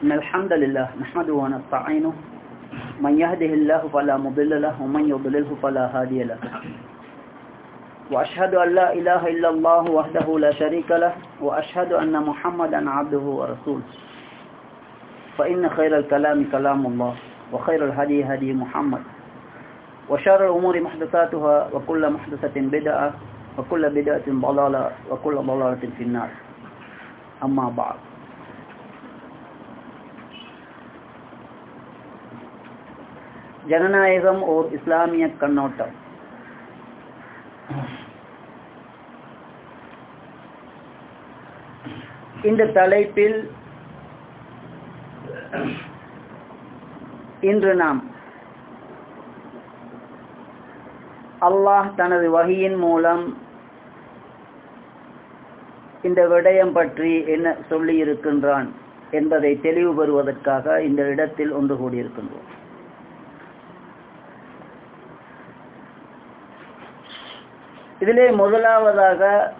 إن الحمد لله نحمده ونستعينه. من يهده الله فلا مضل له ومن يضلله فلا هادي له. وأشهد أن لا إله إلا الله وحده لا شريك له وأشهد أن محمدا عبده ورسوله. فإن خير الكلام كلام الله وخير الهدي هدي محمد. وشر الأمور محدثاتها وكل محدثة بدعة وكل بدعة ضلالة وكل ضلالة في النار. أما بعد. ஜனநாயகம் ஓர் இஸ்லாமிய கண்ணோட்டம். இந்த தலைப்பில் இன்று நாம் அல்லாஹ் தனது வகையின் மூலம் இந்த விடயம் பற்றி என்ன சொல்லி இருக்கின்றான் என்பதை தெளிவு பெறுவதற்காக இந்த இடத்தில் ஒன்று கூடியிருக்கின்றோம். இதிலே முதலாவதாக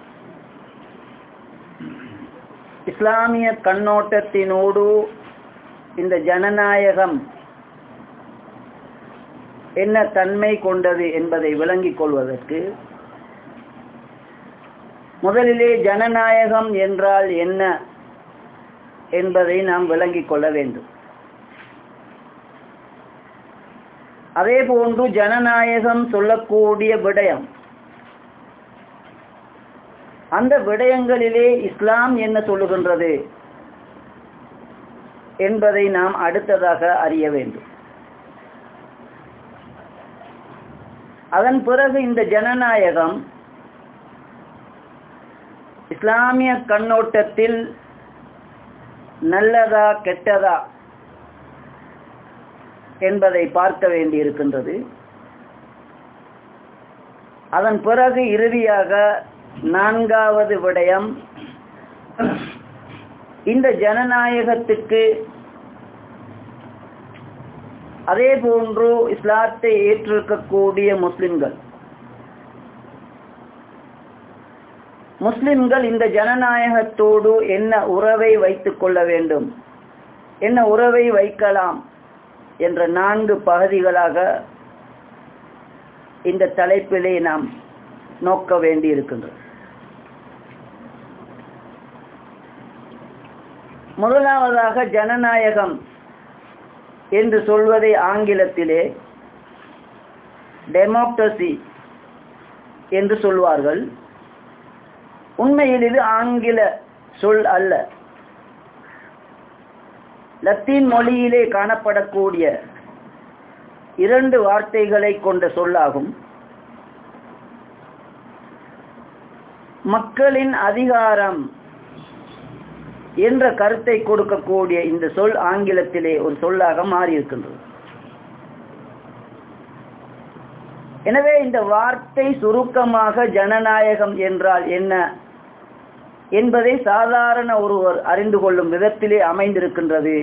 இஸ்லாமிய கண்ணோட்டத்தினோடு இந்த ஜனநாயகம் என்ன தன்மை கொண்டது என்பதை விளங்கிக் கொள்வதற்கு முதலிலே ஜனநாயகம் என்றால் என்ன என்பதை நாம் விளங்கிக் கொள்ள வேண்டும். அதே போன்று ஜனநாயகம் சொல்லக்கூடிய விடயம் அந்த விடயங்களிலே இஸ்லாம் என்ன சொல்லுகின்றது என்பதை நாம் அடுத்ததாக அறிய வேண்டும். அதன் பிறகு இந்த ஜனநாயகம் இஸ்லாமிய கண்ணோட்டத்தில் நல்லதா கெட்டதா என்பதை பார்க்க வேண்டியிருக்கின்றது. அதன் பிறகு இறுதியாக நான்காவது விடயம். இந்த ஜனநாயகத்துக்கு அதே போன்று இஸ்லாத்தை ஏற்றிருக்கக்கூடிய முஸ்லிம்கள். முஸ்லிம்கள் இந்த ஜனநாயகத்தோடு என்ன உறவை வைத்துக் கொள்ள வேண்டும் என்ன உறவை வைக்கலாம் என்ற நான்கு பகுதிகளாக இந்த தலைப்பிலே நாம் நோக்க வேண்டி இருக்கின்றது முதலாவதாக ஜனநாயகம் என்று சொல்வதை ஆங்கிலத்திலே டெமோக்ரசி என்று சொல்வார்கள். உண்மையில் இது ஆங்கில சொல் அல்ல. லத்தீன் மொழியிலே காணப்படக்கூடிய இரண்டு வார்த்தைகளை கொண்ட சொல்லாகும். மக்களின் அதிகாரம் என்ற கருத்தை கொடுக்கக்கூடிய இந்த சொல் ஆங்கிலத்திலே ஒரு சொல்லாக மாறியிருக்கின்றது. எனவே இந்த வார்த்தை சுருக்கமாக ஜனநாயகம் என்றால் என்ன என்பதை சாதாரண ஒருவர் அறிந்து கொள்ளும் விதத்திலே அமைந்திருக்கின்றது.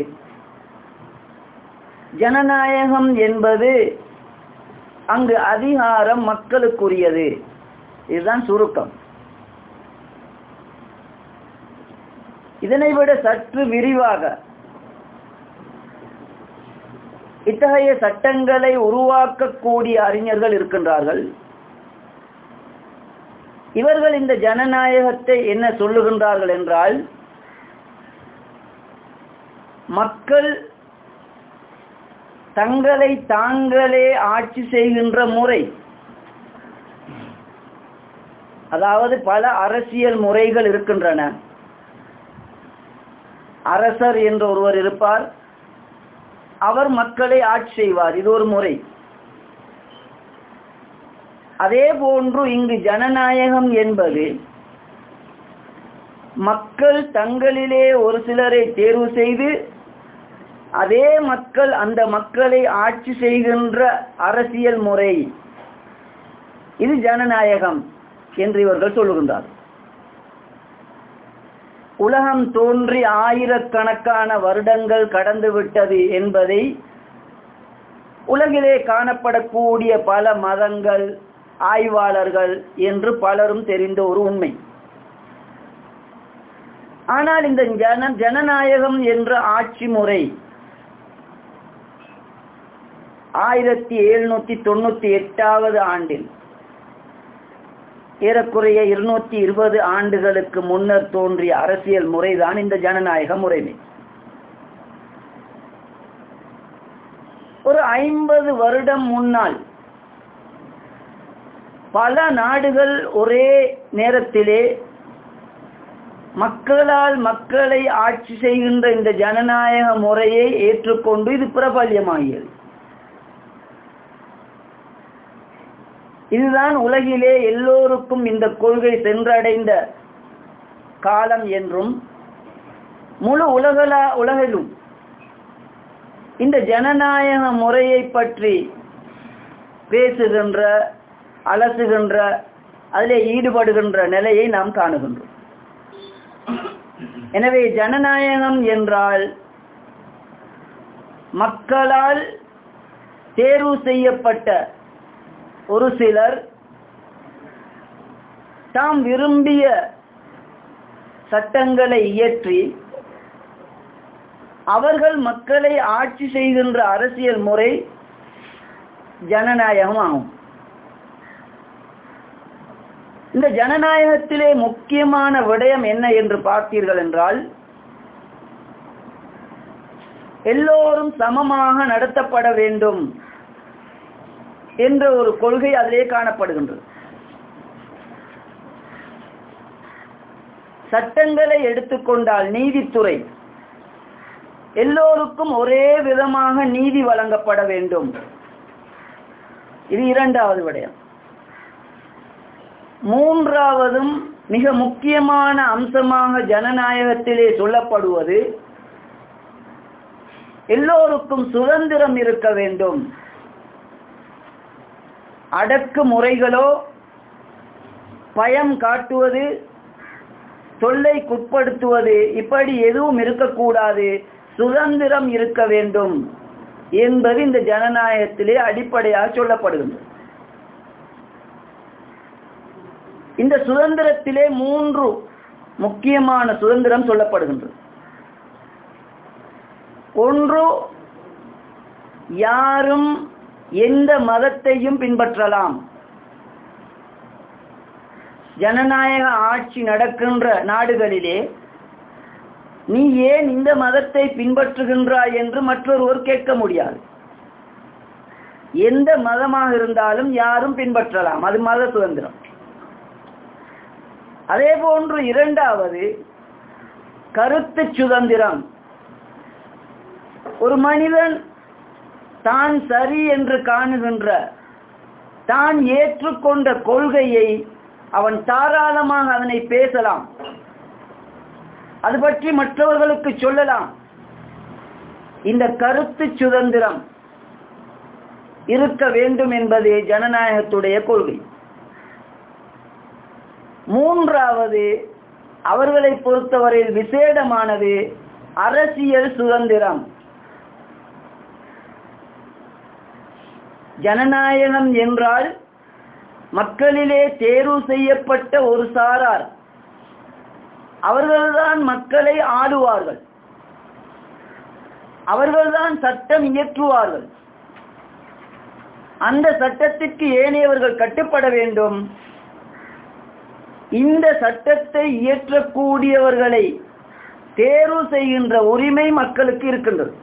ஜனநாயகம் என்பது அங்கு அதிகாரம் மக்களுக்குரியது. இதுதான் சுருக்கம். இதனை விட சற்று விரிவாக. இத்தகைய சட்டங்களை உருவாக்கக்கூடிய அறிஞர்கள் இருக்கின்றார்கள். இவர்கள் இந்த ஜனநாயகத்தை என்ன சொல்லுகின்றார்கள் என்றால் மக்கள் தங்களை தாங்களே ஆட்சி செய்கின்ற முறை அதாவது பல அரசியல் முறைகள் இருக்கின்றன. அரசர் என்று ஒருவர் இருப்பார். அவர் மக்களை ஆட்சி செய்வார். இது ஒரு முறை. அதே போன்று இங்கு ஜனநாயகம் என்பது மக்கள் தங்களிலே ஒரு சிலரை தேர்வு செய்து அதே மக்கள் அந்த மக்களை ஆட்சி செய்கின்ற அரசியல் முறை. இது ஜனநாயகம் என்று இவர்கள் சொல்லுகின்றார் உலகம் தோன்றி ஆயிரக்கணக்கான வருடங்கள் கடந்து விட்டது என்பதை உலகிலே காணப்படக்கூடிய பல மதங்கள் ஆய்வாளர்கள் என்று பலரும் தெரிந்த ஒரு உண்மை. ஆனால் இந்த ஜன ஜனநாயகம் என்ற ஆட்சி முறை ஆயிரத்தி எழுநூத்தி தொண்ணூத்தி எட்டாவது ஆண்டில் ஏறக்குறைய இருநூத்தி இருபது ஆண்டுகளுக்கு முன்னர் தோன்றிய அரசியல் முறைதான் இந்த ஜனநாயக முறைமை. ஒரு ஐம்பது வருடம் முன்னால் பல நாடுகள் ஒரே நேரத்திலே மக்களால் மக்களை ஆட்சி செய்கின்ற இந்த ஜனநாயக முறையை ஏற்றுக்கொண்டு இது பிரபல்யமாகியது. இதுதான் உலகிலே எல்லோருக்கும் இந்த கொள்கை சென்றடைந்த காலம் என்றும் முழு உலகளா உலகிலும் இந்த ஜனநாயக முறையை பற்றி பேசுகின்ற அலசுகின்ற அதிலே ஈடுபடுகின்ற நிலையை நாம் காணுகின்றோம். எனவே ஜனநாயகம் என்றால் மக்களால் தேர்வு செய்யப்பட்ட ஒரு சிலர் தாம் விரும்பிய சட்டங்களை இயற்றி அவர்கள் மக்களை ஆட்சி செய்கின்ற அரசியல் முறை ஜனநாயகம் ஆகும். இந்த ஜனநாயகத்திலே முக்கியமான விடயம் என்ன என்று பார்த்தீர்கள் என்றால் எல்லோரும் சமமாக நடத்தப்பட வேண்டும் என்ற ஒரு கொள்கை அதிலே காணப்படுகின்றது. சட்டங்களை எடுத்துக்கொண்டால் நீதித்துறை எல்லோருக்கும் ஒரே விதமாக நீதி வழங்கப்பட வேண்டும். இது இரண்டாவது விடயம். மூன்றாவதும் மிக முக்கியமான அம்சமாக ஜனநாயகத்திலே சொல்லப்படுவது எல்லோருக்கும் சுதந்திரம் இருக்க வேண்டும். அடக்கு முறைகளோ பயம் காட்டுவது தொல்லைக்குட்படுத்துவது இப்படி எதுவும் இருக்கக்கூடாது. சுதந்திரம் இருக்க வேண்டும் என்பது இந்த ஜனநாயகத்திலே அடிப்படையாக சொல்லப்படுகின்றது இந்த சுதந்திரத்திலே மூன்று முக்கியமான சுதந்திரம் சொல்லப்படுகின்றது. ஒன்று யாரும் எந்த மதத்தையும் பின்பற்றலாம். ஜனநாயக ஆட்சி நடக்கின்ற நாடுகளிலே நீ ஏன் இந்த மதத்தை பின்பற்றுகின்றாய் என்று மற்றொருவர் கேட்க முடியாது. எந்த மதமாக இருந்தாலும் யாரும் பின்பற்றலாம். அது மத சுதந்திரம். அதே போன்று இரண்டாவது கருத்து சுதந்திரம். ஒரு மனிதன் தான் சரி என்று காணுகின்ற தான் ஏற்றுக்கொண்ட கொள்கையை அவன் தாராளமாக அதனை பேசலாம். அது பற்றி மற்றவர்களுக்கு சொல்லலாம். இந்த கருத்து சுதந்திரம் இருக்க வேண்டும் என்பது ஜனநாயகத்துடைய கொள்கை. மூன்றாவது அவர்களை பொறுத்தவரையில் விசேடமானது அரசியல் சுதந்திரம். ஜனநாயகம் என்றால் மக்களிலே தேர்வு செய்யப்பட்ட ஒரு சாரார். அவர்கள்தான் மக்களை ஆளுவார்கள். அவர்கள்தான் சட்டம் இயற்றுவார்கள். அந்த சட்டத்திற்கு ஏனையவர்கள் கட்டுப்பட வேண்டும். இந்த சட்டத்தை இயற்றக்கூடியவர்களை தேர்வு செய்கின்ற உரிமை மக்களுக்கு இருக்கின்றது.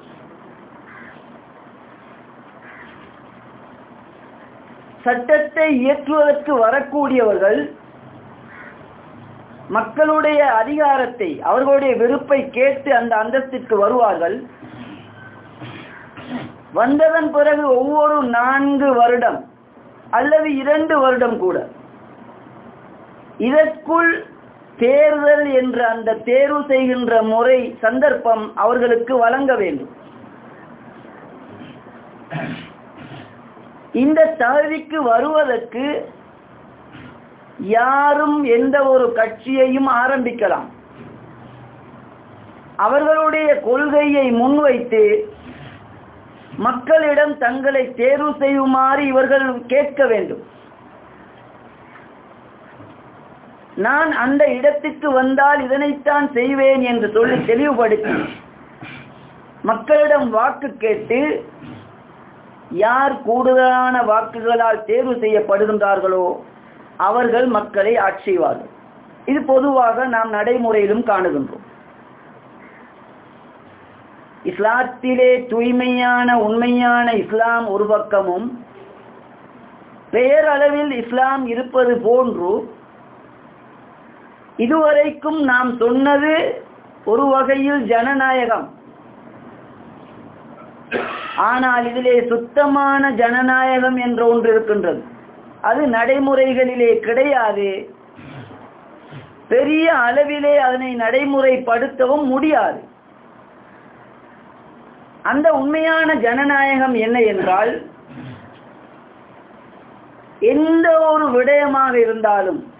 சட்டத்தை இயற்றுவதற்கு வரக்கூடியவர்கள் மக்களுடைய அதிகாரத்தை அவர்களுடைய வெறுப்பை கேட்டு அந்த அந்தஸ்திற்கு வருவார்கள். வந்ததன் பிறகு ஒவ்வொரு நான்கு வருடம் அல்லது இரண்டு வருடம் கூட இதற்குள் தேர்தல் என்ற அந்த தேர்வு செய்கின்ற முறை சந்தர்ப்பம் அவர்களுக்கு வழங்க வேண்டும். இந்த தகுதிக்கு வருவதற்கு யாரும் எந்த ஒரு கட்சியையும் ஆரம்பிக்கலாம். அவர்களுடைய கொள்கையை முன்வைத்து மக்களிடம் தங்களை தேர்வு செய்யுமாறு இவர்கள் கேட்க வேண்டும். நான் அந்த இடத்துக்கு வந்தால் இதனைத்தான் செய்வேன் என்று சொல்லி தெளிவுபடுத்தி மக்களிடம் வாக்கு கேட்டு யார் கூடுதலான வாக்குகளால் தேர்வு செய்யப்படுகின்றார்களோ அவர்கள் மக்களை ஆட்சி செய்வார்கள் இது பொதுவாக நாம் நடைமுறையிலும் காணுகின்றோம். இஸ்லாத்திலே தூய்மையான உண்மையான இஸ்லாம் ஒரு பக்கமும் பெயரளவில் இஸ்லாம் இருப்பது போன்று இதுவரைக்கும் நாம் சொன்னது ஒரு வகையில் ஜனநாயகம். ஆனால் இதிலே சுத்தமான ஜனநாயகம் என்ற ஒன்று இருக்கின்றது. அது நடைமுறைகளிலே கிடையாது. பெரிய அளவிலே அதனை நடைமுறைப்படுத்தவும் முடியாது. அந்த உண்மையான ஜனநாயகம் என்ன என்றால் எந்த ஒரு விடயமாக இருந்தாலும்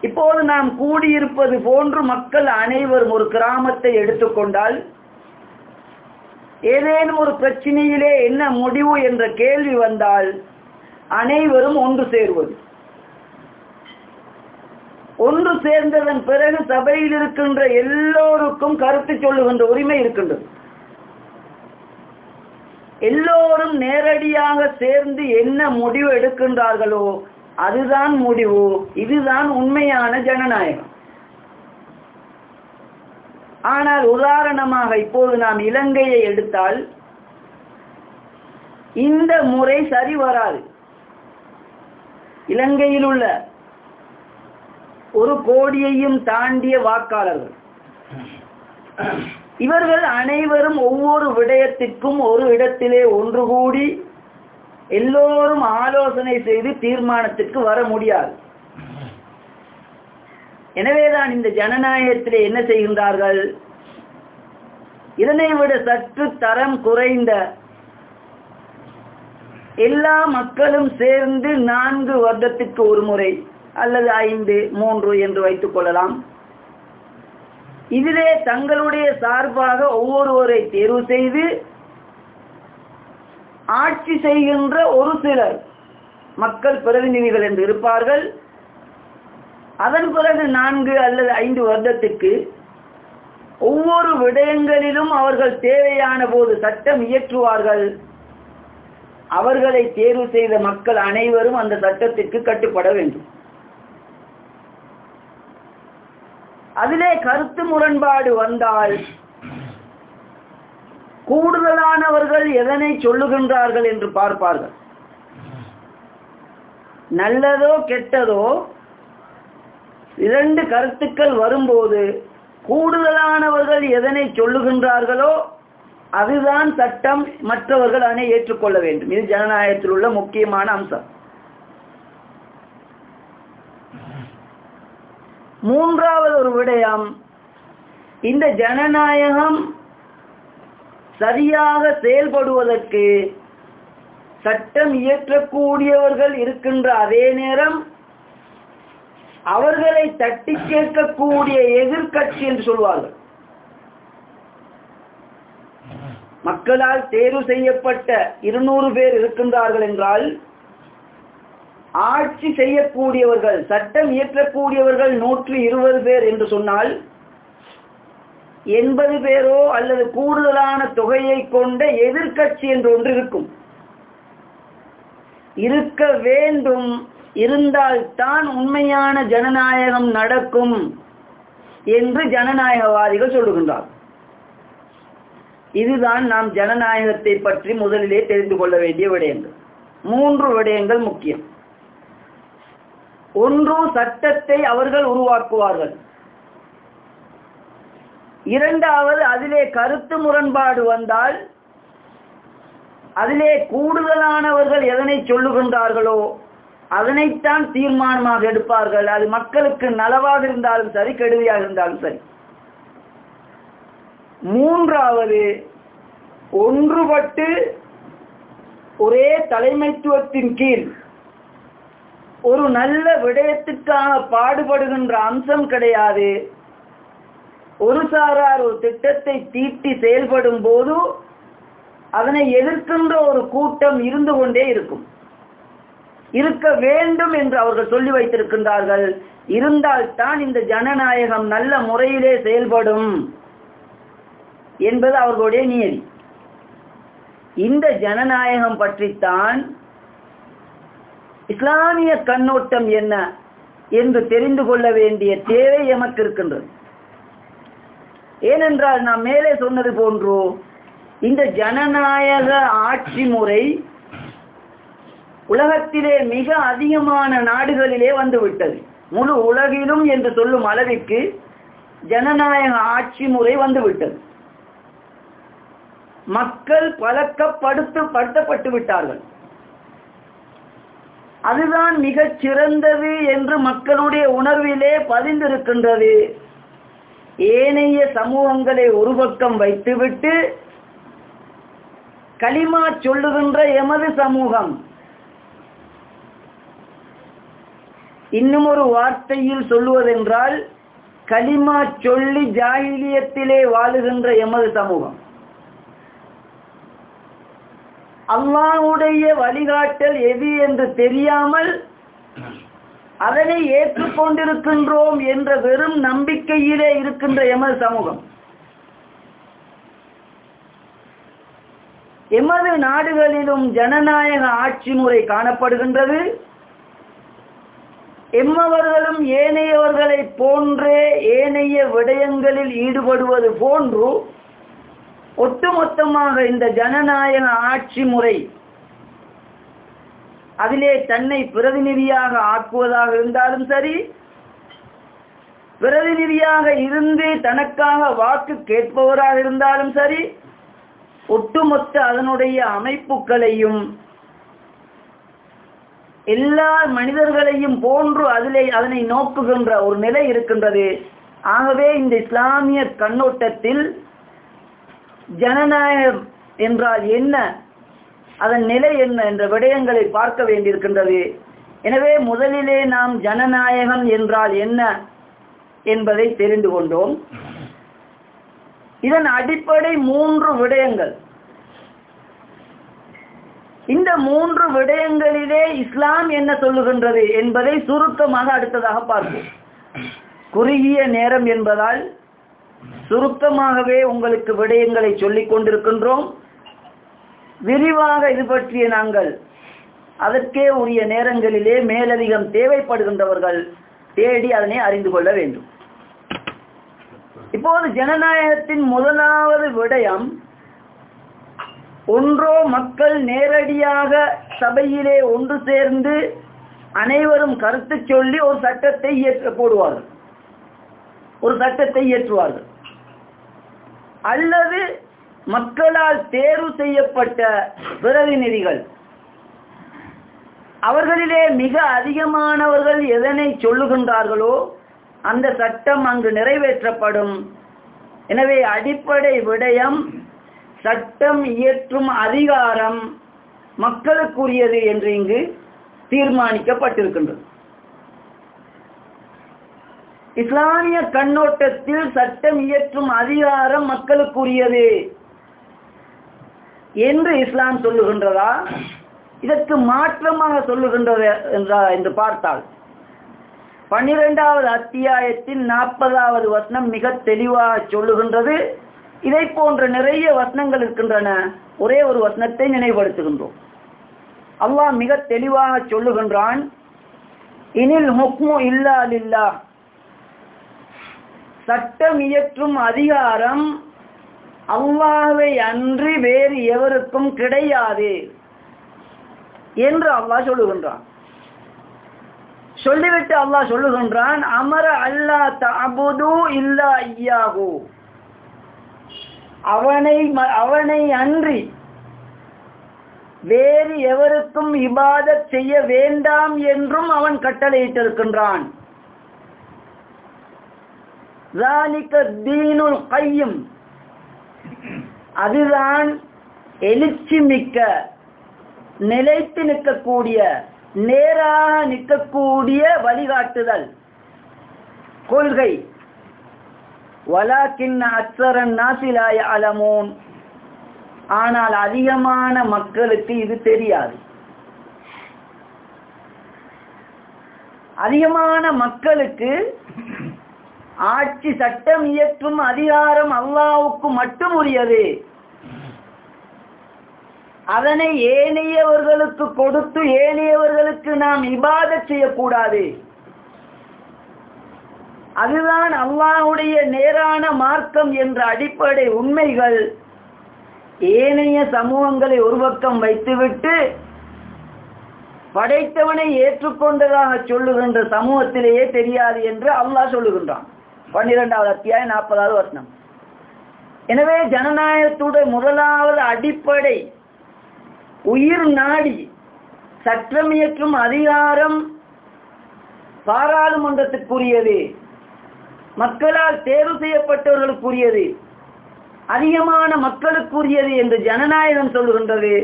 இப்போது நாம் கூடியிருப்பது போன்று மக்கள் அனைவரும் ஒரு கிராமத்தை எடுத்துக்கொண்டால் ஏதேனும் ஒரு பிரச்சனையிலே என்ன முடிவு என்ற கேள்வி வந்தால் அனைவரும் ஒன்று சேர்வது. ஒன்று சேர்ந்ததன் பிறகு சபையில் இருக்கின்ற எல்லோருக்கும் கருத்து சொல்லுகின்ற உரிமை இருக்கின்றது. எல்லோரும் நேரடியாக சேர்ந்து என்ன முடிவு எடுக்கின்றார்களோ அதுதான் முடிவு இதுதான் உண்மையான ஜனநாயகம். ஆனால் உதாரணமாக இப்போது நாம் இலங்கையை எடுத்தால் இந்த முறை சரி வராது. இலங்கையில் உள்ள ஒரு கோடியையும் தாண்டிய வாக்காளர்கள். இவர்கள் அனைவரும் ஒவ்வொரு விடயத்திற்கும் ஒரு இடத்திலே ஒன்று கூடி எல்லோரும் ஆலோசனை செய்து தீர்மானத்திற்கு வர முடியாது. எனவேதான் இந்த ஜனநாயகத்திலே என்ன செய்கின்றார்கள்? இதனை விட சற்று தரம் குறைந்த எல்லா மக்களும் சேர்ந்து நான்கு வருடத்திற்கு ஒரு முறை அல்லது ஐந்து மூன்று என்று வைத்துக் கொள்ளலாம். இதிலே தங்களுடைய சார்பாக ஒவ்வொருவரை தேர்வு செய்து ஆட்சி செய்கின்ற ஒரு சிலர் மக்கள் பிரதிநிதிகள் என்று இருப்பார்கள். அதன் பிறகு நான்கு அல்லது ஐந்து வருடத்துக்கு ஒவ்வொரு விடயங்களிலும் அவர்கள் தேவையான போது சட்டம் இயற்றுவார்கள். அவர்களை தேர்வு செய்த மக்கள் அனைவரும் அந்த சட்டத்திற்கு கட்டுப்பட வேண்டும். அதிலே கருத்து முரண்பாடு வந்தால் கூடுதலானவர்கள் எதனை சொல்லுகின்றார்கள் என்று பார்ப்பார்கள். நல்லதோ கெட்டதோ இரண்டு கருத்துக்கள் வரும்போது கூடுதலானவர்கள் எதனை சொல்லுகின்றார்களோ அதுதான் சட்டம் மற்றவர்கள் அதனை ஏற்றுக்கொள்ள வேண்டும். இது ஜனநாயகத்தில் உள்ள முக்கியமான அம்சம். மூன்றாவது ஒரு விடயம் இந்த ஜனநாயகம் சரியாக செயல்படுவதற்கு சட்டம் இயற்றக்கூடியவர்கள் இருக்கின்ற அதே நேரம் அவர்களை தட்டி கேட்கக்கூடிய எதிர்கட்சி என்று சொல்வார்கள். மக்களால் தேர்வு செய்யப்பட்ட இருநூறு பேர் இருக்கின்றார்கள் என்றால் ஆட்சி செய்யக்கூடியவர்கள் சட்டம் இயற்றக்கூடியவர்கள் நூற்றி இருபது பேர் என்று சொன்னால் எண்பது பேரோ அல்லது கூடுதலான தொகையை கொண்ட எதிர்கட்சி என்று ஒன்று இருக்கும். இருக்க வேண்டும் இருந்தால் தான் உண்மையான ஜனநாயகம் நடக்கும் என்று ஜனநாயகவாதிகள் சொல்லுகின்றார். இதுதான் நாம் ஜனநாயகத்தை பற்றி முதலிலே தெரிந்து கொள்ள வேண்டிய விடயங்கள். மூன்று விடயங்கள் முக்கியம். ஒன்று சட்டத்தை அவர்கள் உருவாக்குவார்கள். இரண்டாவது அதிலே கருத்து முரண்பாடு வந்தால் அதிலே கூடுதலானவர்கள் எதனை சொல்லுகின்றார்களோ அதனைத்தான் தீர்மானமாக எடுப்பார்கள். அது மக்களுக்கு நலவாக இருந்தாலும் சரி கெடுதியாக இருந்தாலும் சரி. மூன்றாவது ஒன்றுபட்டு ஒரே தலைமைத்துவத்தின் கீழ் ஒரு நல்ல விடயத்துக்காக பாடுபடுகின்ற அம்சம் கிடையாது. ஒரு சாரார் ஒரு திட்டத்தை தீட்டி செயல்படும் போது அதனை எதிர்க்கின்ற ஒரு கூட்டம் இருந்து கொண்டே இருக்கும். இருக்க வேண்டும் என்று அவர்கள் சொல்லி வைத்திருக்கின்றார்கள். இருந்தால்தான் இந்த ஜனநாயகம் நல்ல முறையிலே செயல்படும் என்பது அவர்களுடைய நியதி. இந்த ஜனநாயகம் பற்றித்தான் இஸ்லாமிய கண்ணோட்டம் என்ன என்று தெரிந்து கொள்ள வேண்டிய தேவை எமக்கு இருக்கின்றது ஏனென்றால் நாம் மேலே சொன்னது போன்று இந்த ஜனநாயக ஆட்சி முறை உலகத்திலே மிக அதிகமான நாடுகளிலே வந்துவிட்டது. முழு உலகிலும் என்று சொல்லும் அளவிற்கு ஜனநாயக ஆட்சி முறை வந்துவிட்டது. மக்கள் பழக்கப்படுத்து படுத்தப்பட்டு விட்டார்கள். அதுதான் மிகச் சிறந்தது என்று மக்களுடைய உணர்விலே பதிந்திருக்கின்றது. ஏனைய சமூகங்களை ஒரு பக்கம் வைத்துவிட்டு களிமா சொல்லுகின்ற எமது சமூகம் இன்னும் ஒரு வார்த்தையில் சொல்லுவதென்றால் களிமா சொல்லி ஜாகிலியத்திலே வாழுகின்ற எமது சமூகம். அல்லாவுடைய வழிகாட்டல் எது என்று தெரியாமல் அதனை ஏற்றுக்கொண்டிருக்கின்றோம் என்ற வெறும் நம்பிக்கையிலே இருக்கின்ற எமது சமூகம். எமது நாடுகளிலும் ஜனநாயக ஆட்சி முறை காணப்படுகின்றது. எம்மவர்களும் ஏனையவர்களை போன்றே ஏனைய விடயங்களில் ஈடுபடுவது போன்று ஒட்டுமொத்தமாக இந்த ஜனநாயக ஆட்சி முறை அதிலே தன்னை பிரதிநிதியாக ஆக்குவதாக இருந்தாலும் சரி பிரதிநிதியாக இருந்து தனக்காக வாக்கு கேட்பவராக இருந்தாலும் சரி ஒட்டுமொத்த அதனுடைய அமைப்புகளையும் எல்லா மனிதர்களையும் போன்று அதிலே அதனை நோக்குகின்ற ஒரு நிலை இருக்கின்றது. ஆகவே இந்த இஸ்லாமிய கண்ணோட்டத்தில் ஜனநாயகம் என்றால் என்ன? அதன் நிலை என்ன என்ற விடயங்களை பார்க்க வேண்டியிருக்கின்றது. எனவே முதலிலே நாம் ஜனநாயகம் என்றால் என்ன என்பதை தெரிந்து கொண்டோம். இதன் அடிப்படை மூன்று விடயங்கள். இந்த மூன்று விடயங்கள் இஸ்லாம் என்ன சொல்லுகின்றது என்பதை சுருக்கமாக அடுத்ததாக பார்ப்போம். குறுகிய நேரம் என்பதால் சுருக்கமாகவே உங்களுக்கு விடயங்களை சொல்லிக் கொண்டிருக்கின்றோம். விரிவாக இது பற்றிய நாங்கள் அதற்கே உரிய நேரங்களிலே மேலதிகம் தேவைப்படுகின்றவர்கள் தேடி அதனை அறிந்து கொள்ள வேண்டும். இப்போது ஜனநாயகத்தின் முதலாவது விடயம் ஒன்றோ மக்கள் நேரடியாக சபையிலே ஒன்று சேர்ந்து அனைவரும் கருத்து சொல்லி ஒரு சட்டத்தை இயற்ற போடுவார்கள். ஒரு சட்டத்தை இயற்றுவார்கள். அல்லது மக்களால் தேர்வு செய்யப்பட்ட பிரதிநிதிகள். அவர்களிலே மிக அதிகமானவர்கள் எதனை சொல்லுகின்றார்களோ அந்த சட்டம் அங்கு நிறைவேற்றப்படும். எனவே அடிப்படை விடயம் சட்டம் இயற்றும் அதிகாரம் மக்களுக்குரியது என்று இங்கு தீர்மானிக்கப்பட்டிருக்கின்றது. இஸ்லாமிய கண்ணோட்டத்தில் சட்டம் இயற்றும் அதிகாரம் மக்களுக்குரியது என்று இஸ்லாம் சொல்லுகின்றதா? இதற்கு மாற்றமாக சொல்லுகின்றது என்றா என்று பார்த்தால் பன்னிரெண்டாவது அத்தியாயத்தின் நாற்பதாவது வசனம் மிக தெளிவாக சொல்லுகின்றது. இதை போன்ற நிறைய வசனங்கள் இருக்கின்றன. ஒரே ஒரு வசனத்தை நினைவுபடுத்துகின்றோம். அல்லாஹ் மிக தெளிவாக சொல்லுகின்றான் இனில் ஹுக்மு இல்லா லில்லா. சட்டம் இயற்றும் அதிகாரம் அல்லாவை அன்றி வேறு எவருக்கும் கிடையாது என்று அல்லாஹ் சொல்லுகின்றான். சொல்லிவிட்டு அல்லாஹ் சொல்லுகின்றான் அமர அல்லா தபுது இல்லா ஐயாகு அவனை அவனை அன்றி வேறு எவருக்கும் இபாதத் செய்ய வேண்டாம் என்றும் அவன் கட்டளையிட்டிருக்கின்றான். தீனுல் கையும் அதுதான் எழுச்சி மிக்க நிலைத்து நிற்கக்கூடிய நேராக நிற்கக்கூடிய வழிகாட்டுதல். கொள்கை. வலாக்கின் அச்சரன் நாசிலாய அலமோன் ஆனால் அதிகமான மக்களுக்கு இது தெரியாது. அதிகமான மக்களுக்கு ஆட்சி சட்டம் இயற்றும் அதிகாரம் அல்லாவுக்கு மட்டும் உரியது. அதனை ஏனையவர்களுக்கு கொடுத்து ஏனையவர்களுக்கு நாம் இபாத செய்யக்கூடாது. அதுதான் அல்லாஹ்வுடைய நேரான மார்க்கம் என்ற அடிப்படை உண்மைகள். ஏனைய சமூகங்களை ஒரு பக்கம் வைத்துவிட்டு படைத்தவனை ஏற்றுக்கொண்டதாக சொல்லுகின்ற சமூகத்திலேயே தெரியாது என்று அல்லாஹ் சொல்லுகின்றான். பன்னிரெண்டாவது அத்தியாயம் நாற்பதாவது வருஷம் எனவே ஜனநாயகத்துடைய முதலாவது அடிப்படை உயிர் நாடி சட்டமியற்றும் அதிகாரம் பாராளுமன்றத்துக்குரியது. மக்களால் தேர்வு செய்யப்பட்டவர்களுக்குரியது அதிகமான மக்களுக்குரியது என்று ஜனநாயகம் சொல்லுகின்றது.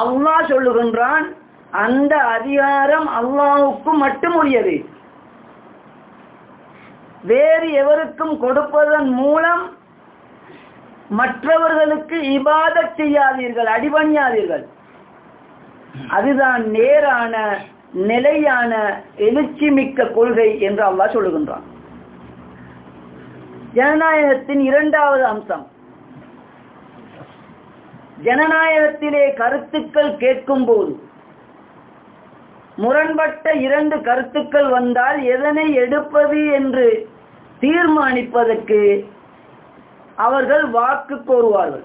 அல்லாஹ் சொல்லுகின்றான் அந்த அதிகாரம் அல்லாவுக்கு மட்டும் உரியது. வேறு எவருக்கும் கொடுப்பதன் மூலம் மற்றவர்களுக்கு இபாத செய்யாதீர்கள் அடிபணியாதீர்கள். அதுதான் நேரான நிலையான எழுச்சி மிக்க கொள்கை என்று அல்லாஹ் சொல்லுகின்றான். ஜனநாயகத்தின் இரண்டாவது அம்சம். ஜனநாயகத்திலே கருத்துக்கள் கேட்கும் போது முரண்பட்ட இரண்டு கருத்துக்கள் வந்தால் எதனை எடுப்பது என்று தீர்மானிப்பதற்கு அவர்கள் வாக்கு கோருவார்கள்.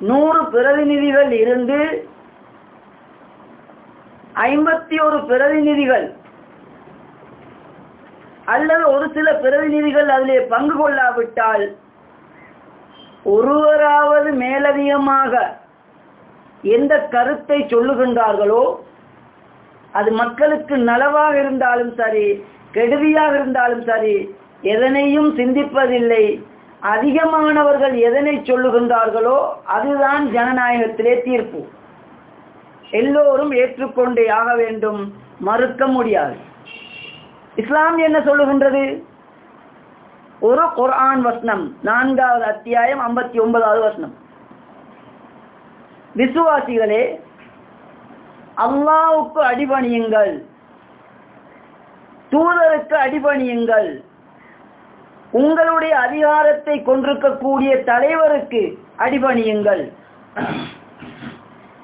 நூறு பிரதிநிதிகள் இருந்து ஐம்பத்தி ஒரு பிரதிநிதிகள் அல்லது ஒரு சில பிரதிநிதிகள் அதிலே பங்கு கொள்ளாவிட்டால் ஒருவராவது மேலதிகமாக எந்த கருத்தை சொல்லுகின்றார்களோ அது மக்களுக்கு நலவாக இருந்தாலும் சரி கெடுதியாக இருந்தாலும் சரி எதனையும் சிந்திப்பதில்லை. அதிகமானவர்கள் எதனை சொல்லுகின்றார்களோ அதுதான் ஜனநாயகத்திலே தீர்ப்பு. எல்லோரும் ஏற்றுக்கொண்டே ஆக வேண்டும் மறுக்க முடியாது. இஸ்லாம் என்ன சொல்லுகின்றது? ஒரு குர்ஆன் வசனம் நான்காவது அத்தியாயம் ஐம்பத்தி ஒன்பதாவது வசனம். விசுவாசிகளே அல்லாவுக்கு அடிபணியுங்கள். தூதருக்கு அடிபணியுங்கள். உங்களுடைய அதிகாரத்தை கொண்டிருக்கக்கூடிய தலைவருக்கு அடிபணியுங்கள்.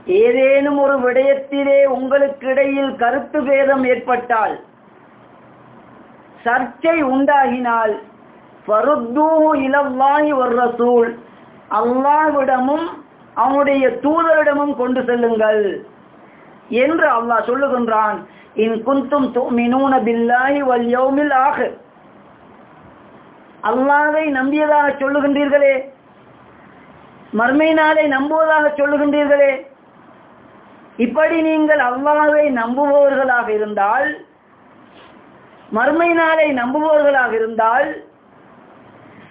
ஏதேனும் ஒரு விடயத்திலே உங்களுக்கு இடையில் கருத்து பேதம் ஏற்பட்டால் சர்ச்சை உண்டாகினால் இலவாய் ஒரு ரசூல் அல்லாவிடமும் அவனுடைய தூதரிடமும் கொண்டு செல்லுங்கள் என்று அல்லாஹ் சொல்லுகின்றான். இன் குந்தும் மினூன பில்லாஹி வல் யௌமில் ஆக அல்லாவை நம்பியதாக சொல்லுகின்றீர்களே. மர்மை நாளை நம்புவதாக சொல்லுகின்றீர்களே. இப்படி நீங்கள் அல்லாவை நம்புபவர்களாக இருந்தால் மறுமை நாளை நம்புபவர்களாக இருந்தால்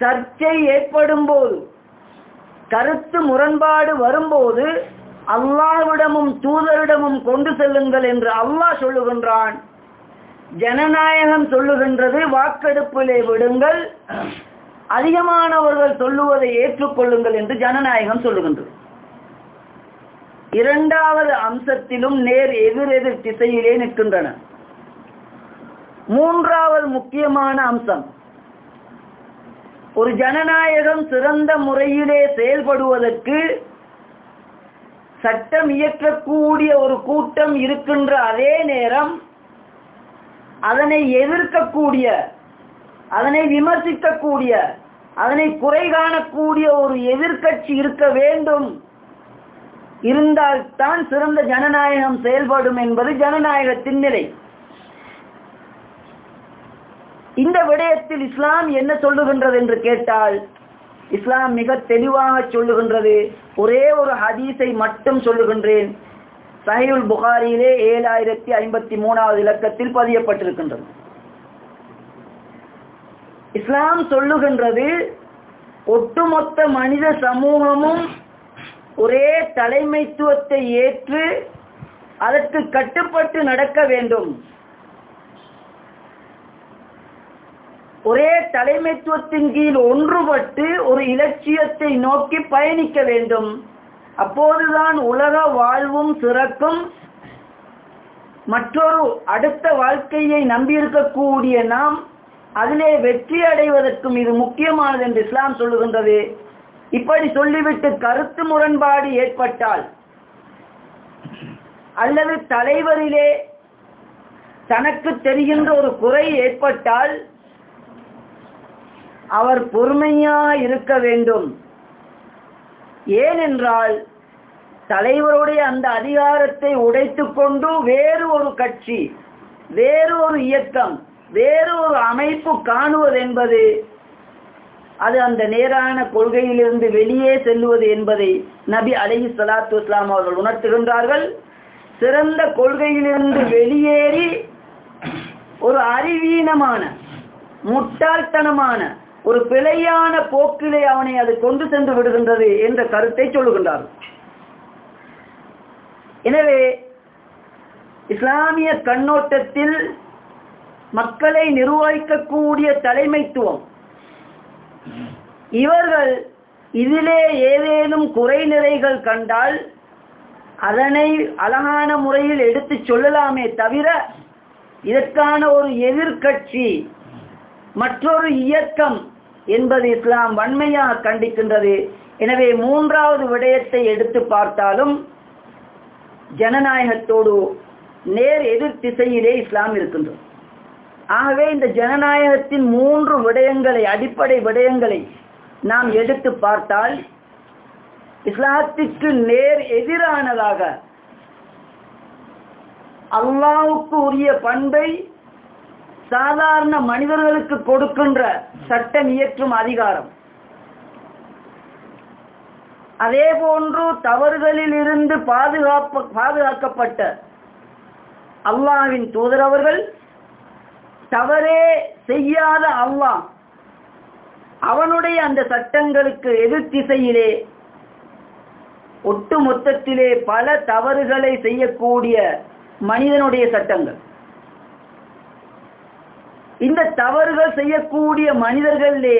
சர்ச்சை ஏற்படும் போது கருத்து முரண்பாடு வரும்போது அல்லாவிடமும் தூதரிடமும் கொண்டு செல்லுங்கள் என்று அல்லாஹ் சொல்லுகின்றான். ஜனநாயகம் சொல்லுகின்றது வாக்கெடுப்பிலே விடுங்கள். அதிகமானவர்கள் சொல்லுவதை ஏற்றுக்கொள்ளுங்கள் என்று ஜனநாயகம் சொல்லுகின்றது. இரண்டாவது அம்சத்திலும் நேர் எதிரெதிர் திசையிலே நிற்கின்றன. மூன்றாவது முக்கியமான அம்சம். ஒரு ஜனநாயகம் சிறந்த முறையிலே செயல்படுவதற்கு சட்டம் இயற்றக்கூடிய ஒரு கூட்டம் இருக்கின்ற அதே நேரம் அதனை எதிர்க்கக்கூடிய அதனை விமர்சிக்கக்கூடிய அதனை குறை காணக்கூடிய ஒரு எதிர்கட்சி இருக்க வேண்டும். இருந்தால்தான் சிறந்த ஜனநாயகம் செயல்படும் என்பது ஜனநாயகத்தின் நிலை. இந்த விடயத்தில் இஸ்லாம் என்ன சொல்லுகின்றது என்று கேட்டால் இஸ்லாம் மிக தெளிவாக சொல்லுகின்றது. ஒரே ஒரு ஹதீஸை மட்டும் சொல்லுகின்றேன். சஹிவுல் புகாரியிலே ஏழாயிரத்தி ஐம்பத்தி மூணாவது இலக்கத்தில் பதியப்பட்டிருக்கின்றது. இஸ்லாம் சொல்லுகின்றது ஒட்டுமொத்த மனித சமூகமும் ஒரே தலைமைத்துவத்தை ஏற்று அதற்கு கட்டுப்பட்டு நடக்க வேண்டும். ஒரே தலைமைத்துவத்தின் கீழ் ஒன்றுபட்டு ஒரு இலட்சியத்தை நோக்கி பயணிக்க வேண்டும். அப்போதுதான் உலக வாழ்வும் சிறக்கும். மற்றொரு அடுத்த வாழ்க்கையை நம்பியிருக்கக்கூடிய நாம் அதிலே வெற்றி அடைவதற்கும் இது முக்கியமானது என்று இஸ்லாம் சொல்லுகின்றது. இப்படி சொல்லிவிட்டு கருத்து முரண்பாடு ஏற்பட்டால் அல்லது தலைவரிலே தனக்கு தெரிகின்ற ஒரு குறை ஏற்பட்டால் அவர் பொறுமையா இருக்க வேண்டும். ஏனென்றால் தலைவருடைய அந்த அதிகாரத்தை உடைத்து கொண்டு வேறு ஒரு கட்சி வேறு ஒரு இயக்கம் வேறு ஒரு அமைப்பு காணுவது என்பது அது அந்த நேரான கொள்கையிலிருந்து வெளியே செல்லுவது என்பதை நபி அலஹி சலாத்து இஸ்லாம் அவர்கள் உணர்த்துகின்றார்கள் சிறந்த கொள்கையிலிருந்து வெளியேறி ஒரு அறிவீனமான முட்டாள்தனமான ஒரு பிழையான போக்கிலே அவனை அது கொண்டு சென்று விடுகின்றது என்ற கருத்தை சொல்லுகின்றார். எனவே இஸ்லாமிய கண்ணோட்டத்தில் மக்களை நிர்வகிக்கக்கூடிய தலைமைத்துவம் இவர்கள் இதிலே ஏதேனும் குறைநிலைகள் கண்டால் அதனை அழகான முறையில் எடுத்து சொல்லலாமே தவிர இதற்கான ஒரு எதிர்கட்சி மற்றொரு இயக்கம் என்பது இஸ்லாம் வன்மையாக கண்டிக்கின்றது. எனவே மூன்றாவது விடயத்தை எடுத்து பார்த்தாலும் ஜனநாயகத்தோடு நேர் எதிர் திசையிலே இஸ்லாம் இருக்கின்றது. ஆகவே இந்த ஜனநாயகத்தின் மூன்று விடயங்களை அடிப்படை விடயங்களை நாம் எடுத்து பார்த்தால் இஸ்லாத்திற்கு நேர் எதிரானதாக அல்லாவுக்கு உரிய பண்பை சாதாரண மனிதர்களுக்கு கொடுக்கின்ற சட்டம் இயற்றும் அதிகாரம். அதே போன்று தவறுகளில் இருந்து பாதுகாப்ப பாதுகாக்கப்பட்ட அல்லாவின் தூதரவர்கள் தவறே செய்யாத அல்லாஹ் அவனுடைய அந்த சட்டங்களுக்கு எதிர் திசையிலே ஒட்டு மொத்தத்திலே பல தவறுகளை செய்யக்கூடிய மனிதனுடைய சட்டங்கள். இந்த தவறுகள் செய்யக்கூடிய மனிதர்களே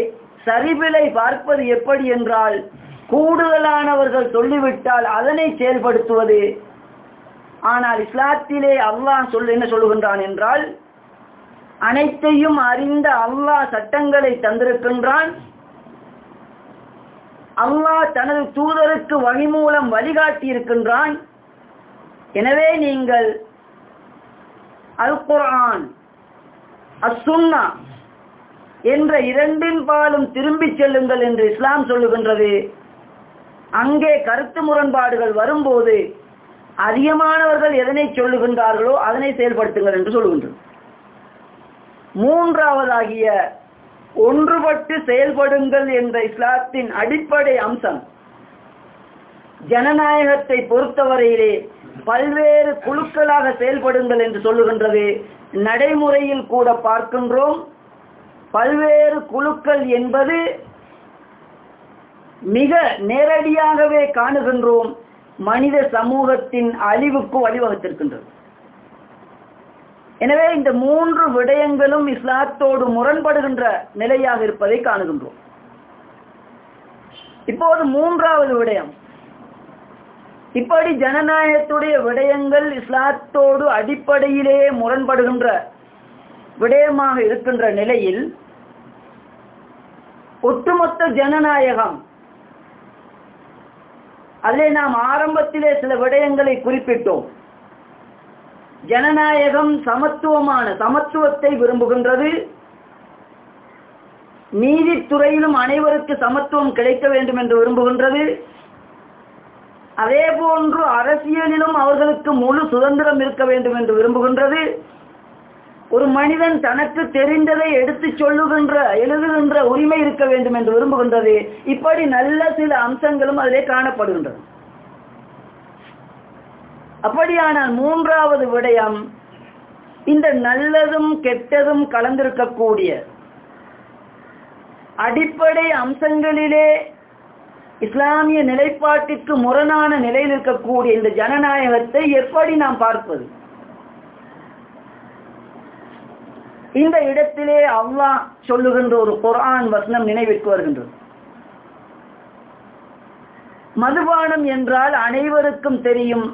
சரிவிலை பார்ப்பது எப்படி என்றால் கூடுதலானவர்கள் சொல்லிவிட்டால் அதனை செயல்படுத்துவது. ஆனால் இஸ்லாத்திலே அல்லாஹ் சொல் என்ன சொல்லுகின்றான் என்றால் அனைத்தையும் அறிந்த அல்லாஹ் சட்டங்களை தந்திருக்கின்றான். அல்லாஹ் தனது தூதருக்கு வழி மூலம் வழிகாட்டி இருக்கின்றான். எனவே நீங்கள் அல் குரான் அசுன்னா என்ற இரண்டின் பாலும் திரும்பி செல்லுங்கள் என்று இஸ்லாம் சொல்லுகின்றது. அங்கே கருத்து முரண்பாடுகள் வரும்போது அதிகமானவர்கள் எதனை சொல்லுகின்றார்களோ அதனை செயல்படுத்துங்கள் என்று சொல்லுகின்றது. மூன்றாவதாகிய ஒன்றுபட்டு செயல்படுங்கள் என்ற இஸ்லாத்தின் அடிப்படை அம்சம் ஜனநாயகத்தை பொறுத்தவரையிலே பல்வேறு குழுக்களாக செயல்படுங்கள் என்று சொல்லுகின்றது. நடைமுறையில் கூட பார்க்கின்றோம். பல்வேறு குழுக்கள் என்பது மிக நேரடியாகவே காணுகின்றோம். மனித சமூகத்தின் அழிவுக்கு வழிவகுத்திருக்கின்றது. எனவே இந்த மூன்று விடயங்களும் இஸ்லாத்தோடு முரண்படுகின்ற நிலையாக இருப்பதை காணுகின்றோம். இப்போது மூன்றாவது விடயம். இப்படி ஜனநாயகத்துடைய விடயங்கள் இஸ்லாத்தோடு அடிப்படையிலே முரண்படுகின்ற விடயமாக இருக்கின்ற நிலையில் ஒட்டுமொத்த ஜனநாயகம் அதிலே நாம் ஆரம்பத்திலே சில விடயங்களை குறிப்பிட்டோம். ஜனநாயகம் சமத்துவமான சமத்துவத்தை விரும்புகின்றது. நீதித்துறையிலும் அனைவருக்கு சமத்துவம் கிடைக்க வேண்டும் என்று விரும்புகின்றது. அதே போன்று அரசியலிலும் அவர்களுக்கு முழு சுதந்திரம் இருக்க வேண்டும் என்று விரும்புகின்றது. ஒரு மனிதன் தனக்கு தெரிந்ததை எடுத்து சொல்லுகின்ற எழுதுகின்ற உரிமை இருக்க வேண்டும் என்று விரும்புகின்றது. இப்படி நல்ல சில அம்சங்களும் அதிலே காணப்படுகின்றது. அப்படியானால் மூன்றாவது விடயம் இந்த நல்லதும் கெட்டதும் கலந்திருக்கக்கூடிய அடிப்படை அம்சங்களிலே இஸ்லாமிய நிலைப்பாட்டிற்கு முரணான நிலையில் இருக்கக்கூடிய இந்த ஜனநாயகத்தை எப்படி நாம் பார்ப்பது? இந்த இடத்திலே அல்லாஹ் சொல்லுகின்ற ஒரு குரான் வசனம் நினைவிற்கு வருகின்றது. மதுபானம் என்றால் அனைவருக்கும் தெரியும்.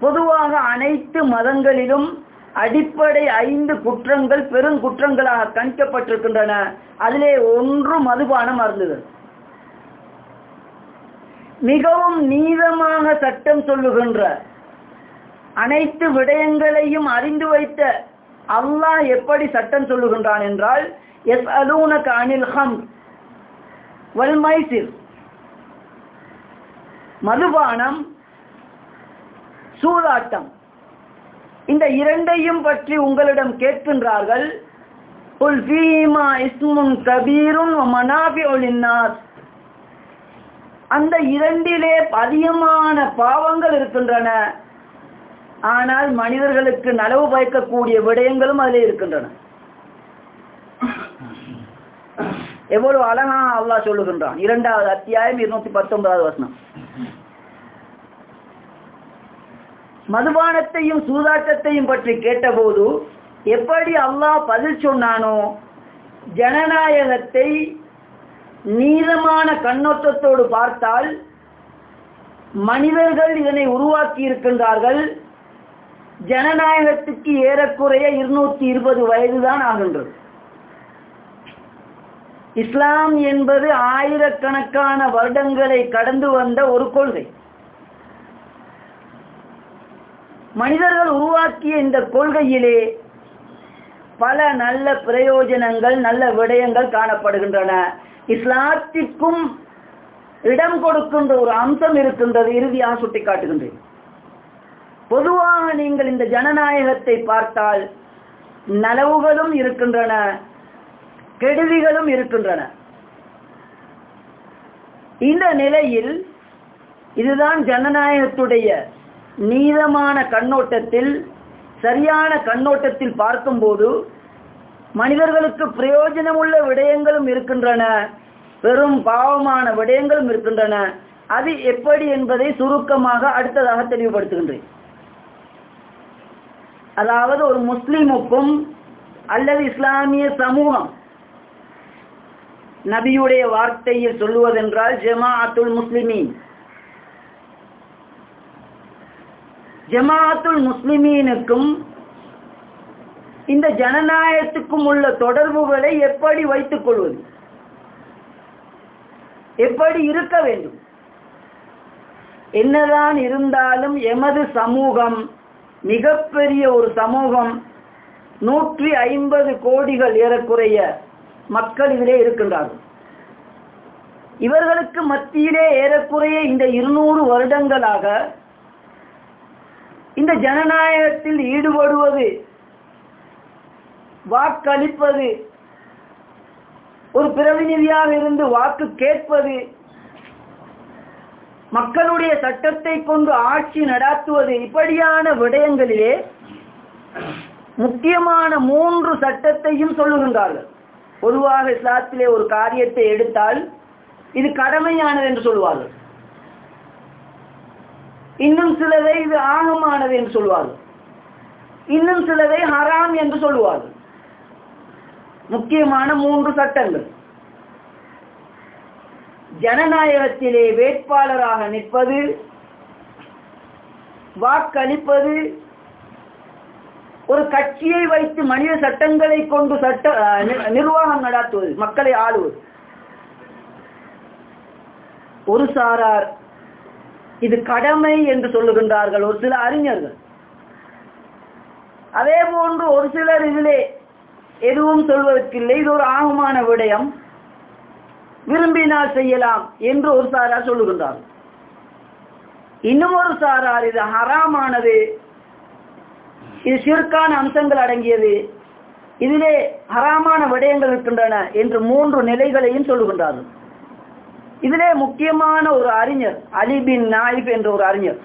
பொதுவாக அனைத்து மதங்களிலும் அடிப்படை ஐந்து குற்றங்கள் பெருங்குற்றங்களாக கணிக்கப்பட்டிருக்கின்றன. அதிலே ஒன்று மதுபானம் அருந்துகிறது மிகவும் நீதமாக சட்டம் சொல்லுகின்ற அனைத்து விடயங்களையும் அறிந்து வைத்த அல்லாஹ் எப்படி சட்டம் சொல்லுகின்றான் என்றால் எஸ் அலூனக அனில் ஹம் வல் மைசிர். மதுபானம் சூதாட்டம். இந்த இரண்டையும் பற்றி உங்களிடம் கேட்கின்றார்கள் உல் ஃபீமா இஸ்முன் கபீரும் மனாபி லின்னாஸ் அந்த இரண்டிலே அதிகமான பாவங்கள் இருக்கின்றன. ஆனால் மனிதர்களுக்கு நலவு பயக்கக்கூடிய விடயங்களும் அதிலே இருக்கின்றன. எவ்வளவு அழகா அல்லாஹ் சொல்லுகின்றான். இரண்டாவது அத்தியாயம் இருநூத்தி பத்தொன்பதாவது வசனம். மதுபானத்தையும் சூதாட்டத்தையும் பற்றி கேட்டபோது எப்படி அல்லாஹ் பதில் சொன்னானோ ஜனநாயகத்தை நீளமான கண்ணோட்டத்தோடு பார்த்தால் மனிதர்கள் இதனை உருவாக்கி இருக்கின்றார்கள். ஜனநாயகத்துக்கு ஏறக்குறைய இருநூத்தி இருபது வயதுதான் ஆகின்றது. இஸ்லாம் என்பது ஆயிரக்கணக்கான வருடங்களை கடந்து வந்த ஒரு கொள்கை. மனிதர்கள் உருவாக்கிய இந்த கொள்கையிலே பல நல்ல பிரயோஜனங்கள் நல்ல விடயங்கள் காணப்படுகின்றன. இஸ்லாத்திற்கும் இடம் கொடுக்கின்ற ஒரு அம்சம் இருக்கின்றது. இறுதியாக சுட்டிக்காட்டுகின்றேன். பொதுவாக நீங்கள் இந்த ஜனநாயகத்தை பார்த்தால் நலவுகளும் இருக்கின்றன கெடுதிகளும் இருக்கின்றன. இந்த நிலையில் இதுதான் ஜனநாயகத்துடைய நீதமான கண்ணோட்டத்தில் சரியான கண்ணோட்டத்தில் பார்க்கும்போது மனிதர்களுக்கு பிரயோஜனம் உள்ள விடயங்களும் இருக்கின்றன. பெரும் பாவமான விடயங்களும் இருக்கின்றன. அது எப்படி என்பதை சுருக்கமாக அடுத்ததாக தெளிவுபடுத்துகின்றேன். அதாவது ஒரு முஸ்லிமுக்கும் அல்லது இஸ்லாமிய சமூகம் நபியுடைய வார்த்தையில் சொல்லுவதென்றால் ஜமாஅத்துல் முஸ்லிமீன். ஜமாஅத்துல் முஸ்லிமீனுக்கும் இந்த ஜனநாயகத்துக்கும் உள்ள தொடர்புகளை எப்படி வைத்துக் கொள்வது? எப்படி இருக்க வேண்டும்? என்னதான் இருந்தாலும் எமது சமூகம் மிகப்பெரிய ஒரு சமூகம் நூற்றி ஐம்பது கோடிகள் ஏறக்குறைய மக்கள் இதிலே இருக்கின்றார்கள். இவர்களுக்கு மத்தியிலே ஏறக்குறைய இந்த இருநூறு வருடங்களாக இந்த ஜனநாயகத்தில் ஈடுபடுவது வாக்களிப்பது. ஒரு பிரதிநிதியாக இருந்து வாக்கு கேட்பது. மக்களுடைய சட்டத்தை கொண்டு ஆட்சி நடாத்துவது. இப்படியான விடயங்களிலே முக்கியமான மூன்று சட்டத்தையும் சொல்லுகின்றார்கள். பொதுவாக இஸ்லாத்திலே ஒரு காரியத்தை எடுத்தால் இது கடமையானது என்று சொல்வார்கள் இன்னும் சிலதை இது ஆகமானது என்று சொல்வார்கள் இன்னும் சிலதை ஹராம் என்று சொல்வார்கள் முக்கியமான மூன்று சட்டங்கள். ஜனநாயகத்திலே வேட்பாளராக நிற்பது வாக்களிப்பது ஒரு கட்சியை வைத்து மனித சட்டங்களை கொண்டு சட்ட நிர்வாகம் நடாத்துவது மக்களை ஆளுவது. ஒரு சாரார் இது கடமை என்று சொல்லுகின்றார்கள் ஒரு சில அறிஞர்கள். அதே போன்று ஒரு சிலர் இதிலே எதுவும் சொல்வதற்கில்லை. இது ஒரு ஆகமான விடயம். விரும்பினால் செய்யலாம் என்று ஒரு சாரார் சொல்லுகின்றார்கள் இன்னும் ஒரு சாரார் இது ஹராமானது. இது சிற்கான அம்சங்கள் அடங்கியது. இதிலே ஹராமான விடயங்கள் இருக்கின்றன என்று மூன்று நிலைகளையும் சொல்லுகின்றார்கள் இதிலே முக்கியமான ஒரு அறிஞர் அலிபின் நாயிப் என்ற ஒரு அறிஞர்.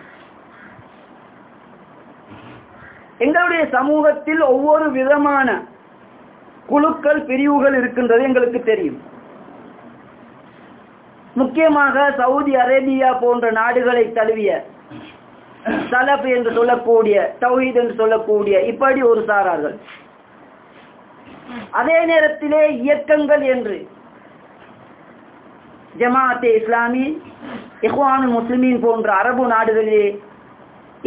எங்களுடைய சமூகத்தில் ஒவ்வொரு விதமான குழுக்கள் பிரிவுகள் இருக்கின்றது எங்களுக்கு தெரியும். முக்கியமாக சவுதி அரேபியா போன்ற நாடுகளை தழுவிய சலப் என்று சொல்லக்கூடிய தௌஹீத் என்று சொல்லக்கூடிய இப்படி ஒரு சாரார்கள். அதே நேரத்திலே இயக்கங்கள் என்று ஜமாத்தே இஸ்லாமி இஹ்வானு முஸ்லிமின் போன்ற அரபு நாடுகளிலே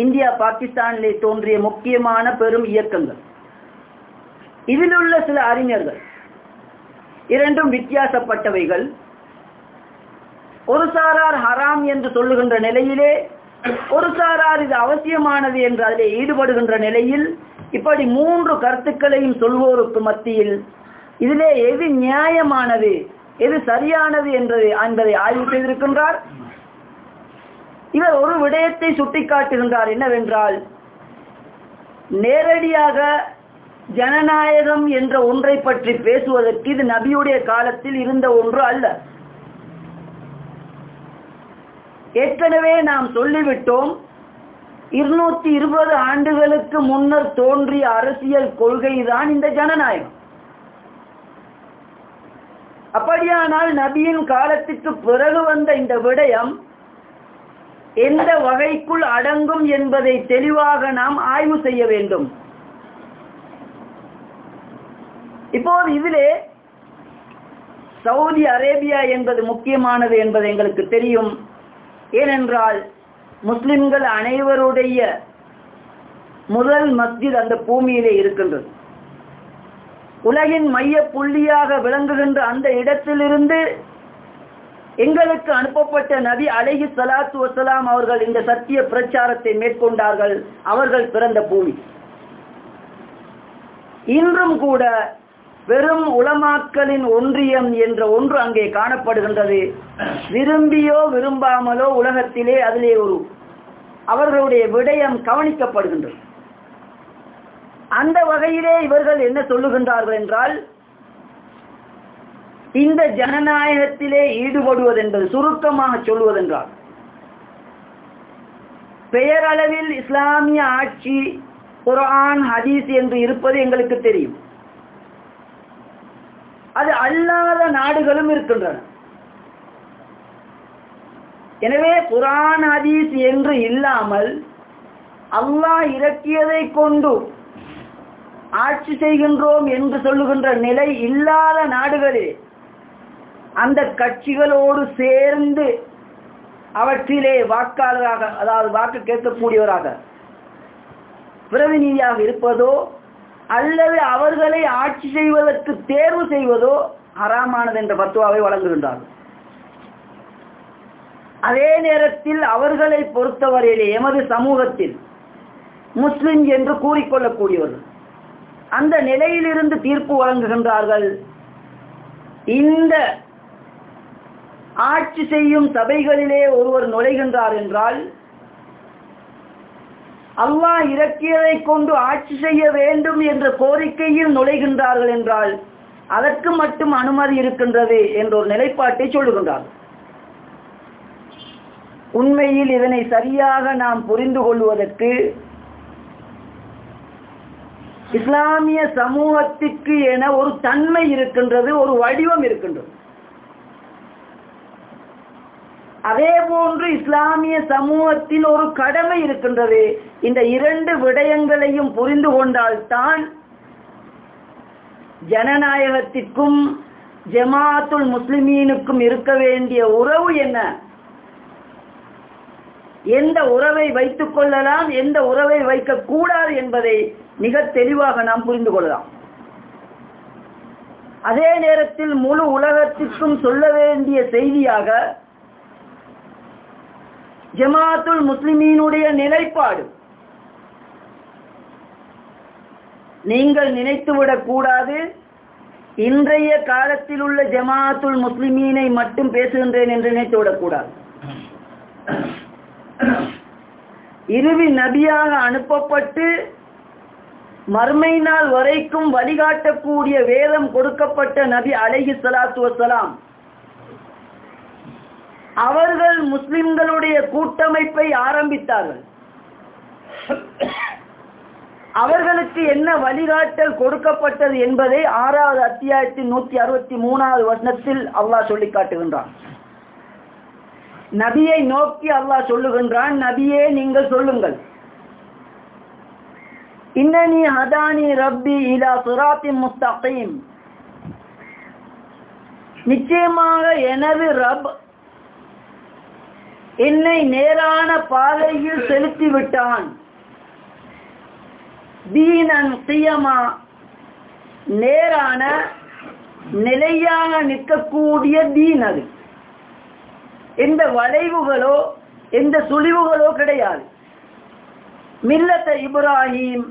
இந்தியா பாகிஸ்தானிலே தோன்றிய முக்கியமான பெரும் இயக்கங்கள். இதில் உள்ள சில அறிஞர்கள் இரண்டும் வித்தியாசப்பட்டவைகள். ஒரு சாரார் ஹராம் என்று சொல்லுகின்ற நிலையிலே ஒரு சாரார் இது அவசியமானது என்று அதிலே ஈடுபடுகின்ற நிலையில் இப்படி மூன்று கருத்துக்களையும் சொல்வோருக்கு மத்தியில் இதிலே எது நியாயமானது எது சரியானது என்றது என்பதை ஆய்வு செய்திருக்கின்றார். இவர் ஒரு விடயத்தை சுட்டிக்காட்டுகின்றார் என்னவென்றால் நேரடியாக ஜனநாயகம் என்ற ஒன்றை பற்றி பேசுவதற்கு இது நபியுடைய காலத்தில் இருந்த ஒன்று அல்ல. ஏற்கனவே நாம் சொல்லிவிட்டோம் இருநூத்தி இருபது ஆண்டுகளுக்கு முன்னர் தோன்றிய அரசியல் கொள்கைதான் இந்த ஜனநாயகம். அப்படியானால் நபியின் காலத்திற்கு பிறகு வந்த இந்த விடயம் எந்த வகைக்குள் அடங்கும் என்பதை தெளிவாக நாம் ஆய்வு செய்ய வேண்டும். இப்போது இதிலே சவுதி அரேபியா என்பது முக்கியமானது என்பது எங்களுக்கு தெரியும். ஏனென்றால் முஸ்லிம்கள் அனைவருடைய முதல் மஸ்ஜித் அந்த பூமியிலே இருக்கின்றது. உலகின் மைய புள்ளியாக விளங்குகின்ற அந்த இடத்திலிருந்து எங்களுக்கு அனுப்பப்பட்ட நபி அலைஹி சலாத்து வசலாம் அவர்கள் இந்த சத்திய பிரச்சாரத்தை மேற்கொண்டார்கள். அவர்கள் பிறந்த பூமி. இன்றும் கூட வெறும் உலமாக்களின் ஒன்றியம் என்ற ஒன்று அங்கே காணப்படுகின்றது. விரும்பியோ விரும்பாமலோ உலகத்திலே அதிலே ஒரு அவர்களுடைய விடயம் கவனிக்கப்படுகின்றது. அந்த வகையிலே இவர்கள் என்ன சொல்லுகின்றார்கள் என்றால் இந்த ஜனநாயகத்திலே ஈடுபடுவதென்பது சுருக்கமாக சொல்வதென்றால் பெயரளவில் இஸ்லாமிய ஆட்சி குரான் ஹதீஸ் என்று இருப்பது எங்களுக்கு தெரியும். அது அல்லாத நாடுகளும் இருக்கின்றன. எனவே குரான் ஹதீஸ் என்று இல்லாமல் அல்லாஹ் இறக்கியதை கொண்டு ஆட்சி செய்கின்றோம் என்று சொல்லுகின்ற நிலை இல்லாத நாடுகளே அந்த கட்சிகளோடு சேர்ந்து அவற்றிலே வாக்காளராக அதாவது வாக்கு கேட்கக்கூடியவராக பிரதிநிதியாக இருப்பதோ அல்லது அவர்களை ஆட்சி செய்வதற்கு தேர்வு செய்வதோ ஹராமானது என்ற பத்துவாவை வழங்குகின்றார்கள். அதே நேரத்தில் அவர்களை பொறுத்தவரையிலே எமது சமூகத்தில் முஸ்லிம் என்று கூறிக்கொள்ளக்கூடியவர்கள் அந்த நிலையிலிருந்து தீர்ப்பு வழங்குகின்றார்கள். இந்த ஆட்சி செய்யும் சபைகளிலே ஒருவர் நுழைகின்றார் என்றால் அல்லாஹ் இறக்கியதை கொண்டு ஆட்சி செய்ய வேண்டும் என்ற கோரிக்கையில் நுழைகின்றார்கள் என்றால் அதற்கு மட்டும் அனுமதி இருக்கின்றது என்ற ஒரு நிலைப்பாட்டை சொல்லுகின்றார்கள் உண்மையில் இதனை சரியாக நாம் புரிந்து கொள்வதற்கு இஸ்லாமிய சமூகத்திற்கு என ஒரு தன்மை இருக்கின்றது ஒரு வடிவம் இருக்கின்றது. அதே போன்று இஸ்லாமிய சமூகத்தில் ஒரு கடமை இருக்கின்றது. இந்த இரண்டு விடயங்களையும் புரிந்து கொண்டால்தான் ஜனநாயகத்திற்கும் ஜமாத்துல் முஸ்லிமீனுக்கும் இருக்க வேண்டிய உறவு என்ன? எந்த உறவை வைத்துக் கொள்ளலாம் எந்த உறவை வைக்க கூடாது என்பதை மிக தெளிவாக நாம் புரிந்து கொள்ளலாம். அதே நேரத்தில் முழு உலகத்திற்கும் சொல்ல வேண்டிய செய்தியாக ஜமாத்துல் முஸ்லிமீனுடைய நிலைப்பாடு. நீங்கள் நினைத்துவிடக் கூடாது. இன்றைய காலத்தில் உள்ள ஜமாத்துல் முஸ்லிமீனை மட்டும் பேசுகின்றேன் என்று நினைத்துவிடக் கூடாது. இறுதி நபியாக அனுப்பப்பட்டு மர்மை நாள் வரைக்கும் வழிகாட்டக்கூடிய வேதம் கொடுக்கப்பட்ட நபி அலைஹி சலாத்து வசலாம் அவர்கள் முஸ்லிம்களுடைய கூட்டமைப்பை ஆரம்பித்தார்கள். அவர்களுக்கு என்ன வழிகாட்டல் கொடுக்கப்பட்டது என்பதை ஆறாவது அத்தியாயத்தின் நூத்தி அறுபத்தி மூணாவது வசனத்தில் அல்லாஹ் சொல்லி காட்டுகின்றான். நபியை நோக்கி அல்லாஹ் சொல்லுகின்றான் நபியே நீங்கள் சொல்லுங்கள். இன்னனி ஹதானி ரப்பி இலா சுராத்தி முஸ்தகீம். நிச்சயமாக எனது ரப் என்னை நேரான பாதையில் செலுத்தி விட்டான் தீனன் சியமா நேரான நிலையாக நிற்கக்கூடிய தீன் அது. எந்த வளைவுகளோ எந்த சுழிவுகளோ கிடையாது. மில்லத்த இப்ராஹிம்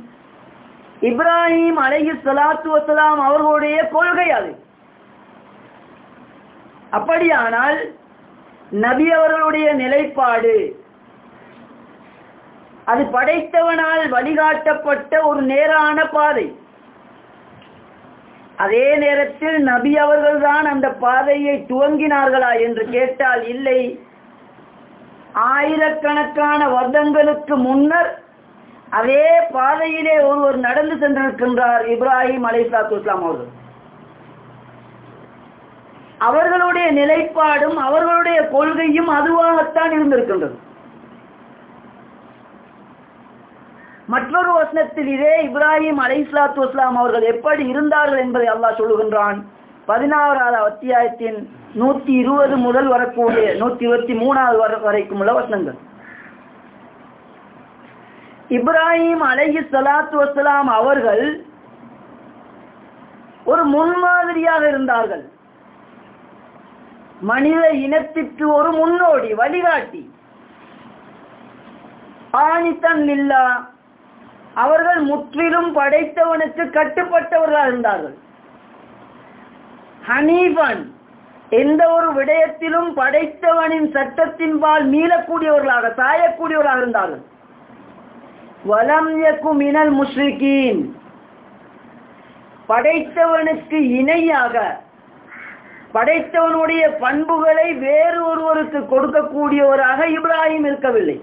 இப்ராஹிம் அலைஹி ஸலாத்து வஸலாம் அவர்களுடைய கொள்கை அது. அப்படியானால் நபி அவர்களுடைய நிலைப்பாடு. அது படைத்தவனால் வழிகாட்டப்பட்ட ஒரு நேரான பாதை. அதே நேரத்தில் நபி அவர்கள்தான் அந்த பாதையை துவங்கினார்களா என்று கேட்டால் இல்லை. ஆயிரக்கணக்கான வருடங்களுக்கு முன்னர் அதே பாதையிலே ஒருவர் நடந்து சென்றிருக்கின்றார் இப்ராஹிம் அலைசாத்து இஸ்லாம் அவர்கள். அவர்களுடைய நிலைப்பாடும் அவர்களுடைய கொள்கையும் அதுவாகத்தான் இருந்திருக்கின்றது. மற்றொரு வசனத்தில் இதே இப்ராஹிம் அலைஸ்லாத்து வஸ்லாம் அவர்கள் எப்படி இருந்தார்கள் என்பதை அல்லாஹ் சொல்லுகின்றான். பதினாறாவது அத்தியாயத்தின் நூத்தி இருபது முதல் வரக்கூடிய நூத்தி இருபத்தி மூணாவது வர வரைக்கும் உள்ள வசனங்கள். இப்ராஹிம் அலைஹி சலாத்து வசலாம் அவர்கள் ஒரு முன்மாதிரியாக இருந்தார்கள். மனித இனத்திற்கு ஒரு முன்னோடி வழிகாட்டி. ஆணித்தன் இல்லா. அவர்கள் முற்றிலும் படைத்தவனுக்கு கட்டுப்பட்டவர்களாக இருந்தார்கள். ஹனீபன் எந்த ஒரு விடயத்திலும் படைத்தவனின் சட்டத்தின்பால் மீளக்கூடியவர்களாக சாயக்கூடியவர்களாக இருந்தார்கள். வலம் இயக்கும் மினல் முஷ்ரிகீன். படைத்தவனுக்கு இணையாக படைத்தவனுடைய பண்புகளை வேறு ஒருவருக்கு கொடுக்கக்கூடியவராக இப்ராஹிம் இருக்கவில்லை.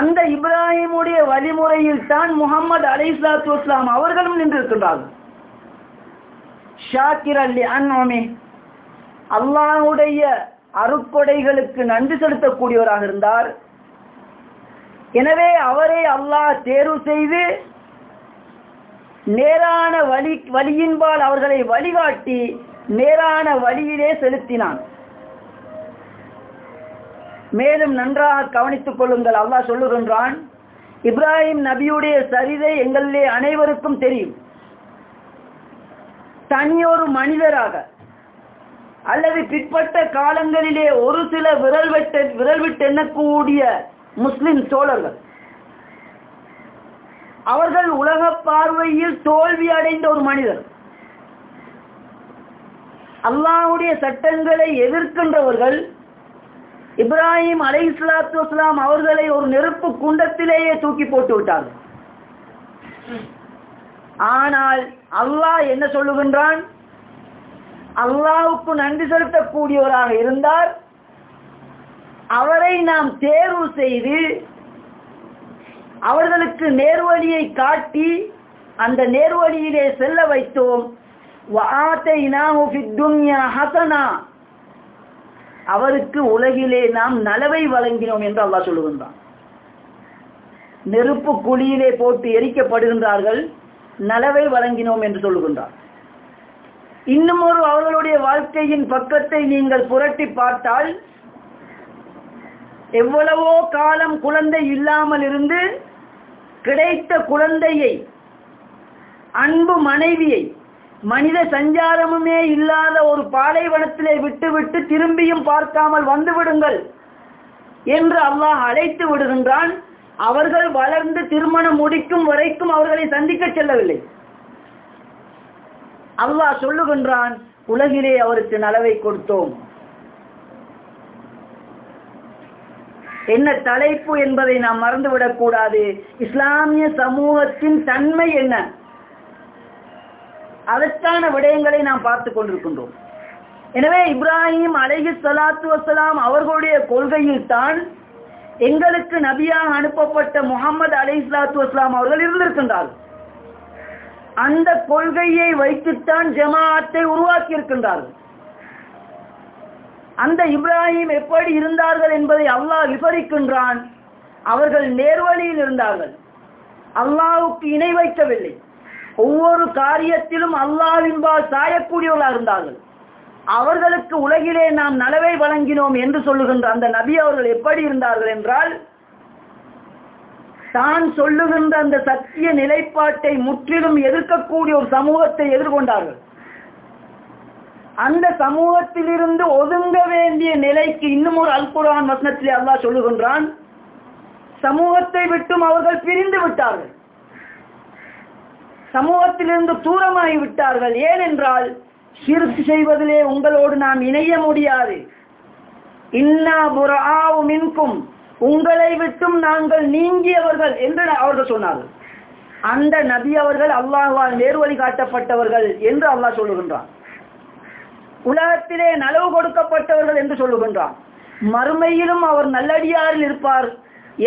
அந்த இப்ராஹிமுடைய வழிமுறையில் தான் முகமது அலைஸ்லாத்து இஸ்லாம் அவர்களும் நின்றிருக்கின்றார்கள். ஷாக்கிர் அல்லி அன்மே அல்லாஹுடைய அருக்கொடைகளுக்கு நன்றி செலுத்தக்கூடியவராக இருந்தார். எனவே அவரை அல்லாஹ் தேர்வு செய்து நேரான வழி வழியின்பால் அவர்களை வழிகாட்டி நேரான வழியிலே செலுத்தினான். மேலும் நன்றாக கவனித்துக் கொள்ளுங்கள். அல்லாஹ் சொல்லுகின்றான் இப்ராஹிம் நபியுடைய சரிதை எங்களிலே அனைவருக்கும் தெரியும். தனியொரு மனிதராக அல்லது பிற்பட்ட காலங்களிலே ஒரு சில விரல் விட்டு விரல் விட்டு எண்ணக்கூடிய முஸ்லிம் சோழர்கள் அவர்கள் உலக பார்வையில் தோல்வி அடைந்த ஒரு மனிதர். அல்லாஹுடைய சட்டங்களை எதிர்க்கின்றவர்கள் இப்ராஹிம் அலை இஸ்லாத்து வஸ்லாம் அவர்களை ஒரு நெருப்பு குண்டத்திலேயே தூக்கி போட்டு விட்டார்கள். ஆனால் அல்லாஹ் என்ன சொல்லுகின்றான்? அல்லாவுக்கு நன்றி செலுத்தக்கூடியவராக இருந்தார். அவரை நாம் தேர்வு செய்து அவர்களுக்கு நேர்வழியை காட்டி அந்த நேர்வழியிலே செல்ல வைத்தோம். ஹசனா. அவருக்கு உலகிலே நாம் நலவை வழங்கினோம் என்று அல்லாஹ் சொல்லுகின்றான். நெருப்பு குழியிலே போட்டு எரிக்கப்படுகின்றார்கள் நலவை வழங்கினோம் என்று சொல்லுகின்றார். இன்னும் ஒரு அவர்களுடைய வாழ்க்கையின் பக்கத்தை நீங்கள் புரட்டி பார்த்தால் எவ்வளவோ காலம் குழந்தை இல்லாமல் இருந்து கிடைத்த குழந்தையை அன்பு மனைவியை மனித சஞ்சாரமுமே இல்லாத ஒரு பாலைவனத்திலே விட்டுவிட்டு திரும்பியும் பார்க்காமல் வந்து விடுங்கள் என்று அல்லாஹ் அழைத்து விடுகின்றான். அவர்கள் வளர்ந்து திருமணம் முடிக்கும் வரைக்கும் அவர்களை சந்திக்க செல்லவில்லை. அல்லாஹ் சொல்லுகின்றான் உலகிலே அவருக்கு நலவை கொடுத்தோம். என்ன தலைப்பு என்பதை நாம் மறந்துவிடக் கூடாது. இஸ்லாமிய சமூகத்தின் தன்மை என்ன? அதற்கான விடயங்களை நாம் பார்த்து கொண்டிருக்கின்றோம். எனவே இப்ராஹிம் அலைஹி சலாத்து வசலாம் அவர்களுடைய கொள்கையில் தான் எங்களுக்கு நபியாக அனுப்பப்பட்ட முகமது அலை சலாத்து வஸ்லாம் அவர்கள் இருந்திருக்கின்றார்கள் அந்த கொள்கையை வைத்துத்தான் ஜமாஅத்தை உருவாக்கி இருக்கின்றார்கள் அந்த இப்ராஹிம் எப்படி இருந்தார்கள் என்பதை அல்லாஹ் விபரிக்கின்றான். அவர்கள் நேர்வழியில் இருந்தார்கள். அல்லாவுக்கு இணை வைக்கவில்லை. ஒவ்வொரு காரியத்திலும் அல்லாவின்பால் சாயக்கூடியவர்களாக இருந்தார்கள். அவர்களுக்கு உலகிலே நாம் நலவை வழங்கினோம் என்று சொல்லுகின்ற அந்த நபி அவர்கள் எப்படி இருந்தார்கள் என்றால் தான் சொல்லுகின்ற அந்த சத்திய நிலைப்பாட்டை முற்றிலும் எதிர்க்கக்கூடிய ஒரு சமூகத்தை எதிர்கொண்டார்கள். அந்த சமூகத்திலிருந்து ஒதுங்க வேண்டிய நிலைக்கு இன்னும் ஒரு அல்குரான் வசனத்திலே அல்லாஹ் சொல்லுகின்றான் சமூகத்தை விட்டும் அவர்கள் பிரிந்து விட்டார்கள். சமூகத்திலிருந்து தூரமாகி விட்டார்கள். ஏனென்றால் சிறுக்கு செய்வதிலே உங்களோடு நாம் இணைய முடியாது. இன்னா புறாவு மின்கும். உங்களை விட்டும் நாங்கள் நீங்கியவர்கள் என்று அவர்கள் சொன்னார்கள். அந்த நபி அவர்கள் அல்லாஹால் நேர்வழி காட்டப்பட்டவர்கள் என்று அல்லாஹ் சொல்லுகின்றான். உலகத்திலே நலவு கொடுக்கப்பட்டவர்கள் என்று சொல்லுகின்றான். மறுமையிலும் அவர் நல்லடியாரில் இருப்பார்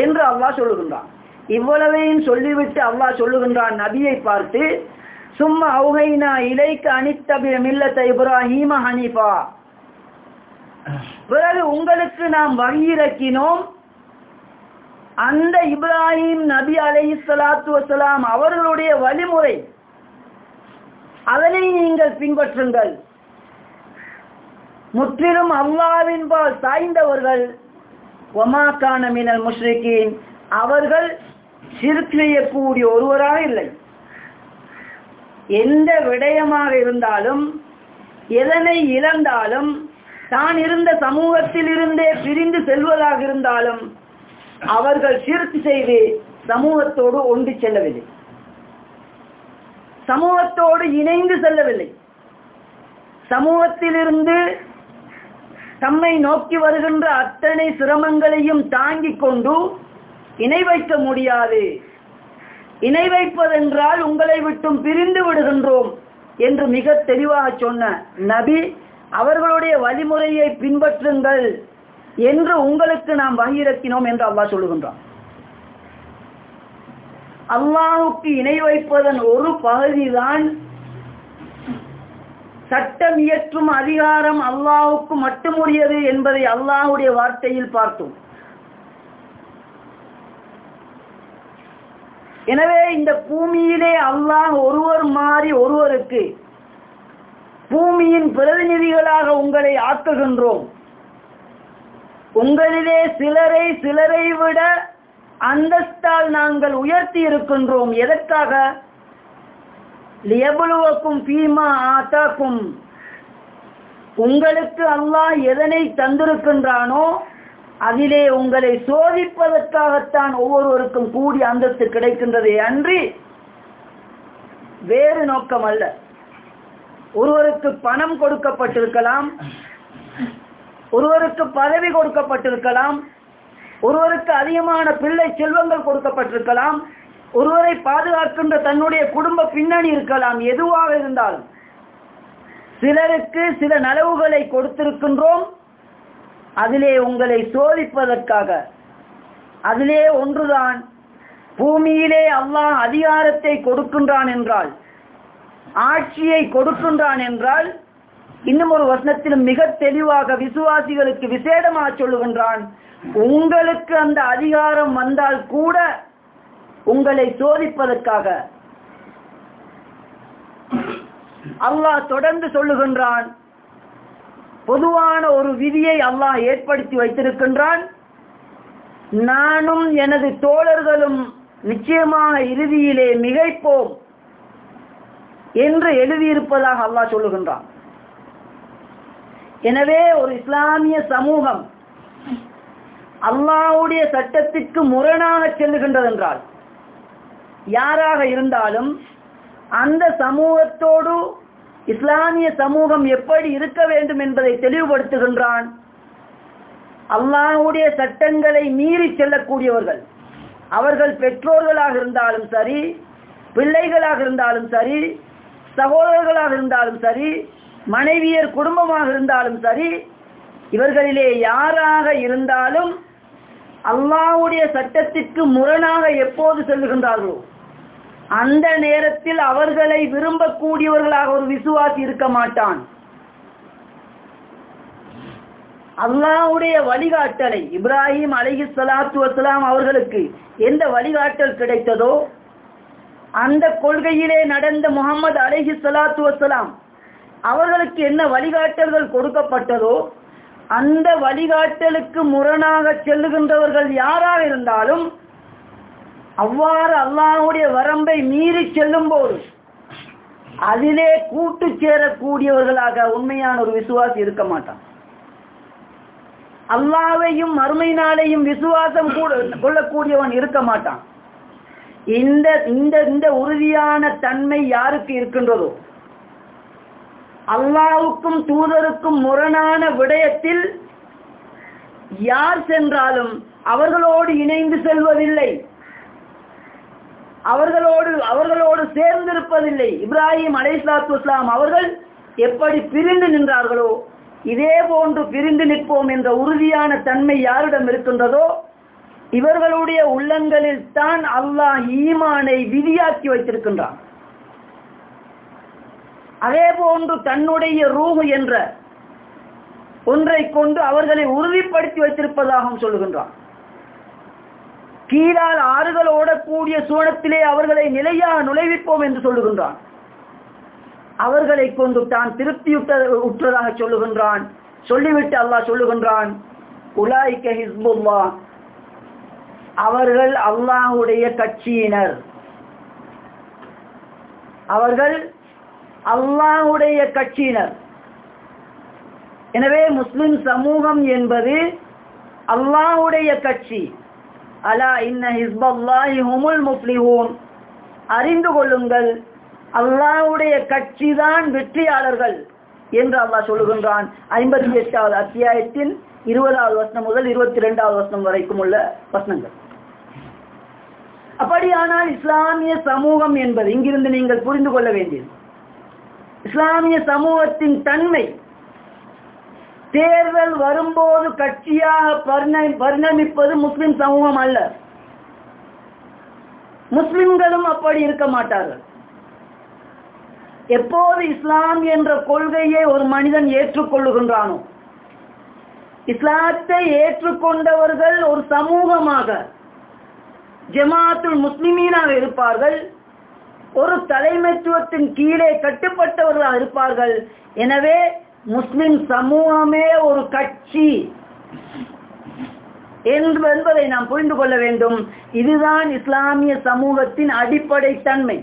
என்று அல்லாஹ் சொல்லுகின்றான். இவ்வளவையும் சொல்லிவிட்டு அல்லாஹ் சொல்லுகின்றான் நபியை பார்த்து சும்மா அவுகைனா இலைக்கு அனித்தபிய மில்லத்த இப்ராஹீம ஹனீஃபா. பிறகு உங்களுக்கு நாம் வகியிறக்கினோம் அந்த இப்ராஹிம் நபி அலை சலாத்து வசலாம் அவர்களுடைய வழிமுறை. அதனை நீங்கள் பின்பற்றுங்கள். முற்றிலும் அல்லாவின் பால் சாய்ந்தவர்கள். ஒமாக்கான மினல் முஷ்ரிக்கின் அவர்கள் சிறுக்கு செய்யக்கூடிய ஒருவராக இல்லை. எந்த விடயமாக இருந்தாலும் எதனை இழந்தாலும் தான் இருந்த சமூகத்தில் இருந்தே பிரிந்து செல்வதாக இருந்தாலும் அவர்கள் சிறுக்கு செய்து சமூகத்தோடு ஒன்று செல்லவில்லை. சமூகத்தோடு இணைந்து செல்லவில்லை. சமூகத்திலிருந்து தம்மை நோக்கி வருகின்ற அத்தனை சிரமங்களையும் தாங்கிக் கொண்டு இணை வைக்க முடியாது. இணை வைப்பதென்றால் உங்களை விட்டும் பிரிந்து விடுகின்றோம் என்று மிக தெளிவாக சொன்ன நபி அவர்களுடைய வழிமுறையை பின்பற்றுங்கள் என்று உங்களுக்கு நாம் வகிரக்கினோம் என்று அல்லாஹ் சொல்லுகின்றான். அல்லாஹுக்கு இணை வைப்பதன் ஒரு பகுதிதான் சட்டம் இயற்றும் அதிகாரம் அல்லாஹுக்கு மட்டுமுடியது என்பதை அல்லாஹுடைய வார்த்தையில் பார்த்தோம். எனவே இந்த பூமியிலே அல்லாஹ் ஒருவர் மாறி ஒருவருக்கு பூமியின் பிரதிநிதிகளாக உங்களை ஆக்குகின்றோம். உங்களிலே சிலரை சிலரை விட அந்தஸ்தால் நாங்கள் உயர்த்தி இருக்கின்றோம். எதற்காக? லியபுலுவக்கும் பீமா ஆத்தாக்கும். உங்களுக்கு அல்லாஹ் எதனை தந்திருக்கின்றானோ அதிலே உங்களை சோதிப்பதற்காகத்தான் ஒவ்வொருவருக்கும் கூடி அந்தஸ்து கிடைக்கின்றதே அன்றி வேறு நோக்கம் அல்ல. ஒருவருக்கு பணம் கொடுக்கப்பட்டிருக்கலாம் ஒருவருக்கு பதவி கொடுக்கப்பட்டிருக்கலாம் ஒருவருக்கு அதிகமான பிள்ளை செல்வங்கள் கொடுக்கப்பட்டிருக்கலாம் ஒருவரை பாதுகாக்கின்ற தன்னுடைய குடும்ப பின்னணி இருக்கலாம் எதுவாக இருந்தாலும். சிலருக்கு சில நலவுகளை கொடுத்திருக்கின்றோம் அதிலே உங்களை சோதிப்பதற்காக. அதிலே ஒன்றுதான் பூமியிலே அல்லாஹ் அதிகாரத்தை கொடுக்கின்றான் என்றால் ஆட்சியை கொடுக்கின்றான் என்றால் இன்னும் ஒரு வசனத்திலும் மிக தெளிவாக விசுவாசிகளுக்கு விசேடமாக சொல்லுகின்றான் உங்களுக்கு அந்த அதிகாரம் வந்தால் கூட உங்களை சோதிப்பதற்காக. அல்லாஹ் தொடர்ந்து சொல்லுகின்றான் பொதுவான ஒரு விதியை அல்லாஹ் ஏற்படுத்தி வைத்திருக்கின்றான். நானும் எனது தோழர்களும் நிச்சயமாக இறுதியிலே மிகைப்போம் என்று எழுதியிருப்பதாக அல்லாஹ் சொல்லுகின்றான். எனவே ஒரு இஸ்லாமிய சமூகம் அல்லாவுடைய சட்டத்திற்கு முரணாக செல்லுகின்றது என்றால் யாராக இருந்தாலும் அந்த சமூகத்தோடு இஸ்லாமிய சமூகம் எப்படி இருக்க வேண்டும் என்பதை தெளிவுபடுத்துகின்றான். அல்லாஹ்வுடைய சட்டங்களை மீறி செல்லக்கூடியவர்கள். அவர்கள் பெற்றோர்களாக இருந்தாலும் சரி பிள்ளைகளாக இருந்தாலும் சரி சகோதரர்களாக இருந்தாலும் சரி மனைவியர் குடும்பமாக இருந்தாலும் சரி இவர்களிலே யாராக இருந்தாலும் அல்லாவுடைய சட்டத்திற்கு முரணாக எப்போது செல்லுகின்றார்களோ அந்த நேரத்தில் அவர்களை விரும்பக்கூடியவர்களாக ஒரு விசுவாசி இருக்க மாட்டான். அல்லாவுடைய வழிகாட்டலை இப்ராஹிம் அலஹி சலாத்து வசலாம் அவர்களுக்கு எந்த வழிகாட்டல் கிடைத்ததோ அந்த கொள்கையிலே நடந்த முகமது அலஹி சலாத்து வசலாம் அவர்களுக்கு என்ன வழிகாட்டல்கள் கொடுக்கப்பட்டதோ அந்த வழிகாட்டலுக்கு முரணாக செல்லுகின்றவர்கள் யாராக இருந்தாலும் அவ்வாறு அல்லாஹுடைய வரம்பை மீறி செல்லும் போது அதிலே கூட்டு சேரக்கூடியவர்களாக உண்மையான ஒரு விசுவாசி இருக்க மாட்டான். அல்லாவையும் மறுமை நாளையும் விசுவாசம் கூட கொள்ளக்கூடியவன் இருக்க மாட்டான். இந்த இந்த இந்த உறுதியான தன்மை யாருக்கு இருக்கின்றதோ அல்லாவுக்கும் தூதருக்கும் முரணான விடயத்தில் யார் சென்றாலும் அவர்களோடு இணைந்து செல்வதில்லை. அவர்களோடு அவர்களோடு சேர்ந்திருப்பதில்லை. இப்ராஹிம் அலைஸ்லாத்து இஸ்லாம் அவர்கள் எப்படி பிரிந்து நின்றார்களோ இதே போன்று பிரிந்து நிற்போம் என்ற உறுதியான தன்மை யாரிடம் இருக்கின்றதோ இவர்களுடைய உள்ளங்களில் தான் அல்லாஹ் ஈமானை விதியாக்கி வைத்திருக்கின்றான். அதே போன்று தன்னுடைய ரூம் என்ற ஒன்றை கொண்டு அவர்களை உறுதிப்படுத்தி வைத்திருப்பதாகவும் சொல்லுகின்றான். கீழால் ஆறுகள் ஓடக்கூடிய சூழத்திலே அவர்களை நிலையாக நுழைவிப்போம் என்று சொல்லுகின்றான். அவர்களை கொண்டு தான் திருப்தியுற்ற உற்றதாக சொல்லுகின்றான். சொல்லிவிட்டு அல்லாஹ் சொல்லுகின்றான் உலாய்க ஹிஸ்புல்லா அவர்கள் அல்லாஹுடைய கட்சியினர். அவர்கள் அல்லாஹுடைய கட்சியினர். எனவே முஸ்லிம் சமூகம் என்பது அல்லாஹுடைய கட்சி. அலா இன்ன ஹிஸ்பல்லாஹி ஹுமுல் முஃப்லிஹூன். அறிந்து கொள்ளுங்கள் அல்லாஹ்வுடைய கட்சி தான் வெற்றியாளர்கள் என்று அல்லாஹ் சொல்லுகின்றான். ஐம்பத்தி எட்டாவது அத்தியாயத்தின் இருபதாவது வசனம் முதல் இருபத்தி இரண்டாவது வசனம் வரைக்கும் உள்ள வசனங்கள். அப்படியானால் இஸ்லாமிய சமூகம் என்பது இங்கிருந்து நீங்கள் புரிந்து கொள்ள வேண்டியது. இஸ்லாமிய சமூகத்தின் தன்மை. தேர்தல் வரும்போது கட்சியாக பரிணமிப்பது முஸ்லிம் சமூகம் அல்ல. முஸ்லிம்களும் அப்படி இருக்க மாட்டார்கள். எப்போது இஸ்லாம் என்ற கொள்கையை ஒரு மனிதன் ஏற்றுக்கொள்ளுகின்றானோ இஸ்லாத்தை ஏற்றுக்கொண்டவர்கள் ஒரு சமூகமாக ஜமாத்துல் முஸ்லிமீனாக இருப்பார்கள். ஒரு தலைமைத்துவத்தின் கீழே கட்டுப்பட்டவர்களாக இருப்பார்கள். எனவே முஸ்லிம் சமூகமே ஒரு கட்சி என்று என்பதை நாம் புரிந்து கொள்ள வேண்டும். இதுதான் இஸ்லாமிய சமூகத்தின் அடிப்படை தன்மை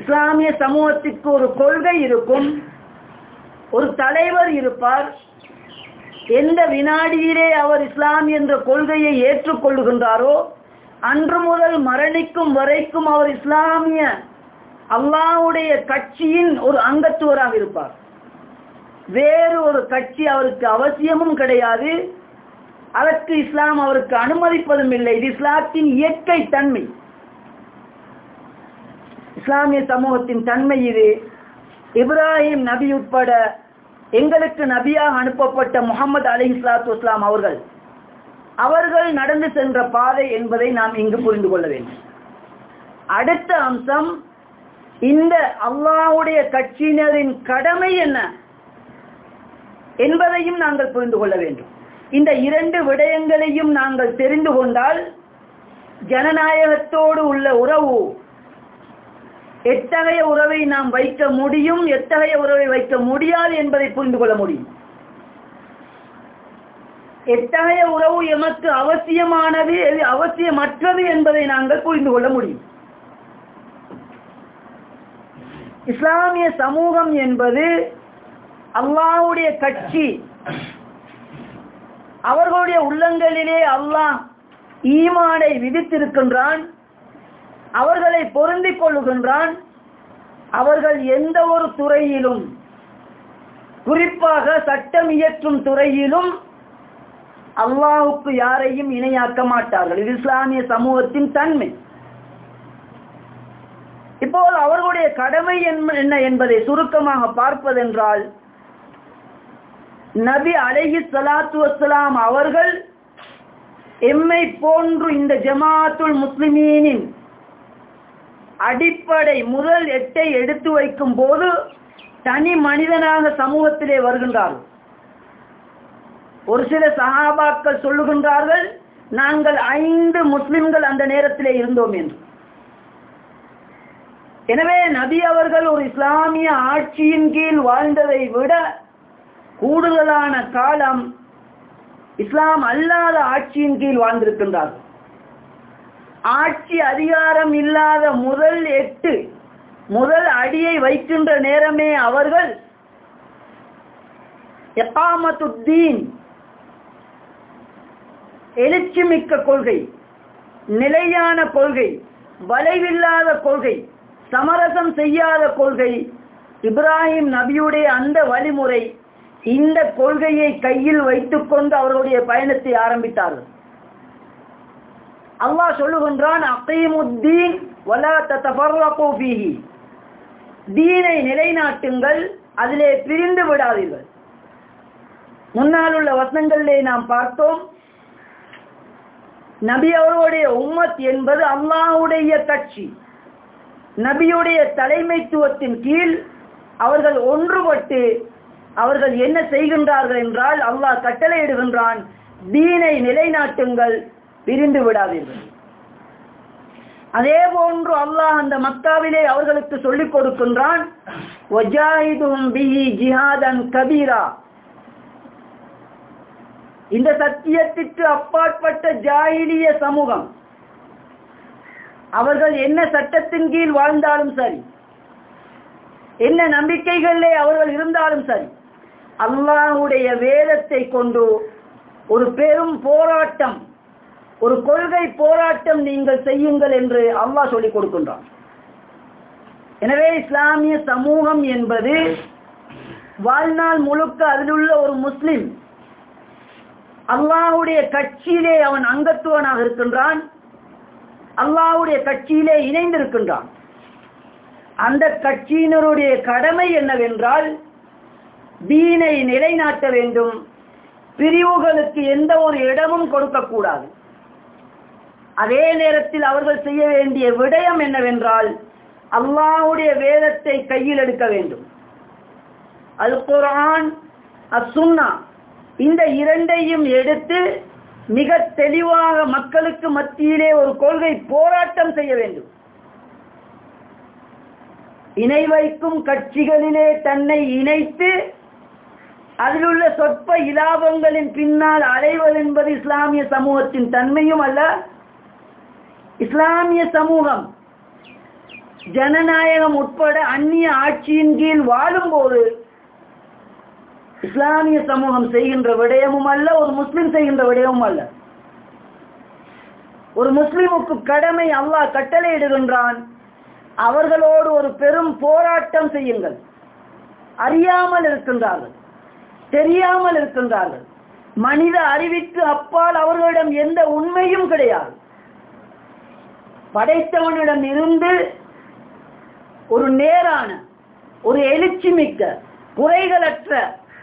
இஸ்லாமிய சமூகத்திற்கு ஒரு கொள்கை இருக்கும். ஒரு தலைவர் இருப்பார். எந்த வினாடியிலே அவர் இஸ்லாம் என்ற கொள்கையை ஏற்றுக்கொள்ளுகின்றாரோ அன்று முதல் மரணிக்கும் வரைக்கும் அவர் இஸ்லாமிய அல்லாவுடைய கட்சியின் ஒரு அங்கத்துவராக இருப்பார். வேறு ஒரு கட்சி அவருக்கு அவசியமும் கிடையாது. அதற்கு இஸ்லாம் அவருக்கு அனுமதிப்பதும் இல்லை. இது இஸ்லாத்தின் இயற்கை தன்மை. இஸ்லாமிய சமூகத்தின் தன்மை இது. இப்ராஹிம் நபி உட்பட எங்களுக்கு நபியாக அனுப்பப்பட்ட முகமது அலி இஸ்லாத்து இஸ்லாம் அவர்கள் அவர்கள் நடந்து சென்ற பாதை என்பதை நாம் இங்கு புரிந்து கொள்ள வேண்டும். அடுத்த அம்சம் இந்த அல்லாவுடைய கட்சியினரின் கடமை என்ன என்பதையும் நாங்கள் புரிந்து கொள்ள வேண்டும். இந்த இரண்டு விடயங்களையும் நாங்கள் தெரிந்து கொண்டால் ஜனநாயகத்தோடு உள்ள உறவு எத்தகைய உறவை நாம் வைக்க முடியும் எத்தகைய உறவை வைக்க முடியாது என்பதை புரிந்து கொள்ள முடியும். எத்தகைய உறவு எமக்கு அவசியமானது எது அவசியமற்றது என்பதை நாங்கள் புரிந்து கொள்ள முடியும். இஸ்லாமிய சமூகம் என்பது அல்லாவுடைய கட்சி. அவர்களுடைய உள்ளங்களிலே அல்லாஹ் ஈமானை விதித்திருக்கின்றான் அவர்களை பொருந்திக் கொள்ளுகின்றான் அவர்கள் எந்த ஒரு துறையிலும் குறிப்பாக சட்டம் இயற்றும் துறையிலும் அல்லாஹுக்கு யாரையும் இணையாக்க மாட்டார்கள். இது இஸ்லாமிய சமூகத்தின் தன்மை. இப்போது அவர்களுடைய கடமை என்ன என்ன என்பதை சுருக்கமாக பார்ப்பதென்றால் நபி அழகி சலாத்து வசலாம் அவர்கள் எம்மை போன்று இந்த ஜமாத்துல் முஸ்லிமீனின் அடிப்படை முதல் எட்டை எடுத்து வைக்கும் போது தனி மனிதனாக சமூகத்திலே வருகின்றார்கள். ஒரு சில சஹாபாக்கள் சொல்லுகின்றார்கள் நாங்கள் ஐந்து முஸ்லிம்கள் அந்த நேரத்திலே இருந்தோம் என்று. எனவே நபி அவர்கள் ஒரு இஸ்லாமிய ஆட்சியின் கீழ் வாழ்ந்ததை விட கூடுதலான காலம் இஸ்லாம் அல்லாத ஆட்சியின் கீழ் வாழ்ந்திருக்கின்றார்கள். ஆட்சி அதிகாரம் இல்லாத முதல் எட்டு முதல் அடியை வைக்கின்ற நேரமே அவர்கள் எழுச்சி எழுச்சிமிக்க கொள்கை நிலையான கொள்கை வளைவில்லாத கொள்கை சமரசம் செய்யாத கொள்கை இப்ராஹிம் நபியுடைய அந்த வழிமுறை இந்த கொள்கையை கையில் வைத்துக்கொண்டு அவர்களுடைய பயணத்தை ஆரம்பித்தார்கள். அல்லாஹ் சொல்லுகின்றான் அகைமுத்தீன் வலா தீனை நிலைநாட்டுங்கள் அதிலே பிரிந்து விடாதீர்கள். முன்னால் உள்ள வசனங்களிலே நாம் பார்த்தோம் நபி அவர்களுடைய உம்மத் என்பது அல்லாஹ்வுடைய கட்சி. நபியுடைய தலைமைத்துவத்தின் கீழ் அவர்கள் ஒன்றுபட்டு அவர்கள் என்ன செய்கின்றார்கள் என்றால் அல்லாஹ் கட்டளையிடுகின்றான் தீனை நிலைநாட்டுங்கள் பிரிந்து விடாதீர்கள். அதே போன்று அல்லாஹ் அந்த மக்காவிலே அவர்களுக்கு சொல்லிக் கொடுக்கின்றான் ஜிஹாதன் கபீரா. இந்த சத்தியத்திற்கு அப்பாற்பட்ட ஜாயிலிய சமூகம். அவர்கள் என்ன சட்டத்தின் கீழ் வாழ்ந்தாலும் சரி என்ன நம்பிக்கைகளிலே அவர்கள் இருந்தாலும் சரி அல்லாஹுடைய வேதத்தை கொண்டு ஒரு பெரும் போராட்டம் ஒரு கொள்கை போராட்டம் நீங்கள் செய்யுங்கள் என்று அல்லாஹ் சொல்லிக் கொடுக்கின்றான். எனவே இஸ்லாமிய சமூகம் என்பது வாழ்நாள் முழுக்க அதிலுள்ள ஒரு முஸ்லிம் அல்லாவுடைய கட்சியிலே அவன் அங்கத்துவனாக இருக்கின்றான். அல்லாவுடைய கட்சியிலே இணைந்திருக்கின்றான். அந்த கட்சியினருடைய கடமை என்னவென்றால் தீனை நிலைநாட்ட வேண்டும். பிரிவுகளுக்கு எந்த ஒரு இடமும் கொடுக்கக்கூடாது. அதே நேரத்தில் அவர்கள் செய்ய வேண்டிய விடயம் என்னவென்றால் அல்லாவுடைய வேதத்தை கையில் எடுக்க வேண்டும். அல் குரான் அசுன்னா இந்த இரண்டையும் எடுத்து மிக தெளிவாக மக்களுக்கு மத்தியிலே ஒரு கொள்கை போராட்டம் செய்ய வேண்டும். இணை வைக்கும் கட்சிகளிலே தன்னை இணைத்து அதிலுள்ள சொற்ப இலாபங்களின் பின்னால் அலைவது என்பது இஸ்லாமிய சமூகத்தின் தன்மையும் அல்ல. இஸ்லாமிய சமூகம் ஜனநாயகம் உட்பட அந்நிய ஆட்சியின் கீழ் வாழும்போது இஸ்லாமிய சமூகம் செய்கின்ற விடயமும் அல்ல ஒரு முஸ்லிம் செய்கின்ற விடயமும் அல்ல. ஒரு முஸ்லிமுக்கு கடமை அல்லாஹ் கட்டளையிடுகின்றான் அவர்களோடு ஒரு பெரும் போராட்டம் செய்யுங்கள். அறியாமல் இருக்கின்றார்கள் தெரியாமல் இருக்கின்றார்கள். மனித அறிவிக்கு அப்பால் அவர்களிடம் எந்த உண்மையும் கிடையாது. படைத்தவனிடம் இருந்து ஒரு நேரான ஒரு எழுச்சி மிக்க குறைகளற்ற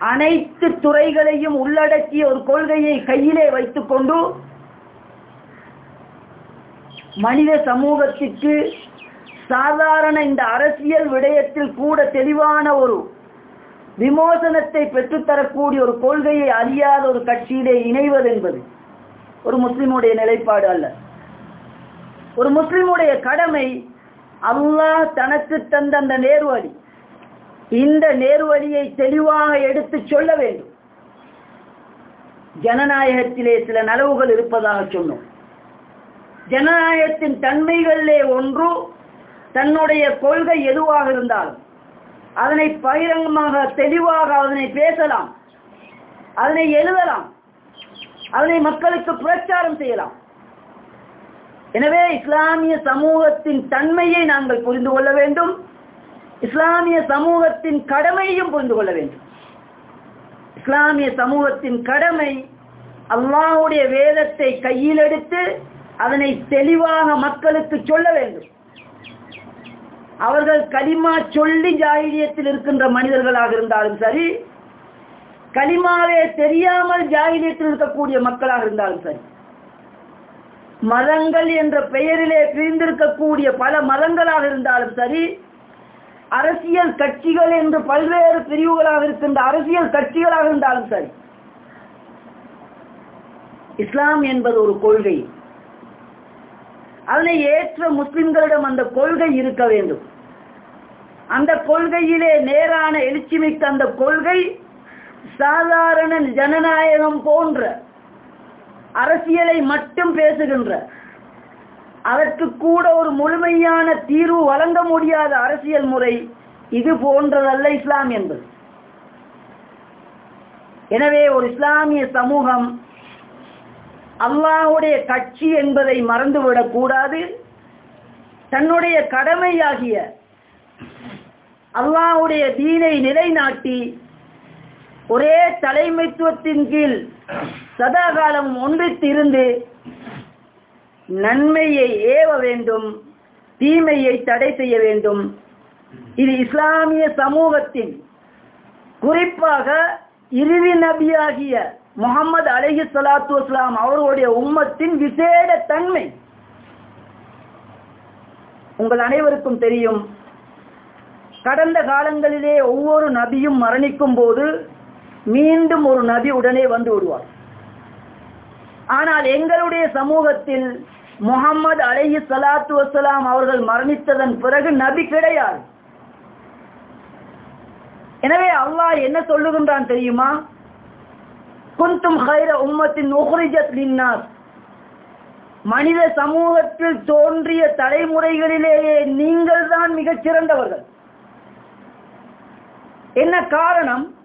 அனைத்து துறைகளையும் உள்ளடக்கிய ஒரு கொள்கையை கையிலே வைத்துக்கொண்டு மனித சமூகத்திற்கு சாதாரண இந்த அரசியல் விடயத்தில் கூட தெளிவான ஒரு விமோசனத்தை பெற்றுத்தரக்கூடிய ஒரு கொள்கையை அறியாத ஒரு கட்சியிலே இணைவது என்பது ஒரு முஸ்லிமுடைய நிலைப்பாடு அல்ல. ஒரு முஸ்லிமுடைய கடமை அல்லாஹ் தனக்கு தந்த அந்த நேர்வழி. இந்த நேர்வழியை தெளிவாக எடுத்து சொல்ல வேண்டும். ஜனநாயகத்திலே சில நலவுகள் இருப்பதாக சொன்னோம். ஜனநாயகத்தின் தன்மைகளிலே ஒன்று தன்னுடைய கொள்கை எதுவாக இருந்தாலும் அதனை பகிரங்கமாக தெளிவாக அதனை பேசலாம் அதனை எழுதலாம் அதனை மக்களுக்கு பிரச்சாரம் செய்யலாம். எனவே இஸ்லாமிய சமூகத்தின் தன்மையை நாங்கள் புரிந்து கொள்ள வேண்டும். இஸ்லாமிய சமூகத்தின் கடமையும் புரிந்து கொள்ள வேண்டும். இஸ்லாமிய சமூகத்தின் கடமை அல்லாஹுடைய வேதத்தை கையில் எடுத்து அதனை தெளிவாக மக்களுக்கு சொல்ல வேண்டும். அவர்கள் களிமா சொல்லி ஜாகிரியத்தில் இருக்கின்ற மனிதர்களாக இருந்தாலும் சரி களிமாவே தெரியாமல் ஜாகிரியத்தில் இருக்கக்கூடிய மக்களாக இருந்தாலும் சரி மதங்கள் என்ற பெயரிலே பிரிந்திருக்கக்கூடிய பல மதங்களாக இருந்தாலும் சரி அரசியல் கட்சிகள் என்று பல்வேறு பிரிவுகளாக இருக்கின்ற அரசியல் கட்சிகளாக இருந்தாலும் சரி. இஸ்லாம் என்பது ஒரு கொள்கை. அதனை ஏற்ற முஸ்லிம்களிடம் அந்த கொள்கை இருக்க வேண்டும். அந்த கொள்கையிலே நேரான எழுச்சிமிக்க அந்த கொள்கை சாதாரண ஜனநாயகம் போன்ற அரசியலை மட்டும் பேசுகின்ற அதற்கு கூட ஒரு முழுமையான தீர்வு வழங்க முடியாத அரசியல் முறை இது போன்றதல்ல இஸ்லாம் என்பது. எனவே ஒரு இஸ்லாமிய சமூகம் அல்லாஹுடைய கட்சி என்பதை மறந்துவிடக் கூடாது. தன்னுடைய கடமையாகிய அல்லாஹுடைய தீனை நிலைநாட்டி ஒரே தலைமைத்துவத்தின் கீழ் சதாகாலம் ஒன்றித்திருந்து நன்மையை ஏவ வேண்டும் தீமையை தடை செய்ய வேண்டும். இது இஸ்லாமிய சமூகத்தின் குறிப்பாக இறுதி நபியாகிய முகமது அலஹி சலாத்து வஸ்லாம் அவர்களுடைய உம்மத்தின் விசேட தன்மை. உங்கள் அனைவருக்கும் தெரியும் கடந்த காலங்களிலே ஒவ்வொரு நபியும் மரணிக்கும் போது மீண்டும் ஒரு நபி உடனே வந்து விடுவார். ஆனால் எங்களுடைய சமூகத்தில் முகம்மது அலஹி சலாத்து வசலாம் அவர்கள் மரணித்ததன் பிறகு நபி கிடையாது. எனவே அல்லாஹ் என்ன சொல்லுகின்றான் தெரியுமா? குந்தும் ஹைர உம்மத்தின் உஹ்ரிஜத் லின்னாஸ். மனித சமூகத்தில் தோன்றிய தலைமுறைகளிலேயே நீங்கள் தான் மிகச் சிறந்தவர்கள். என்ன காரணம்?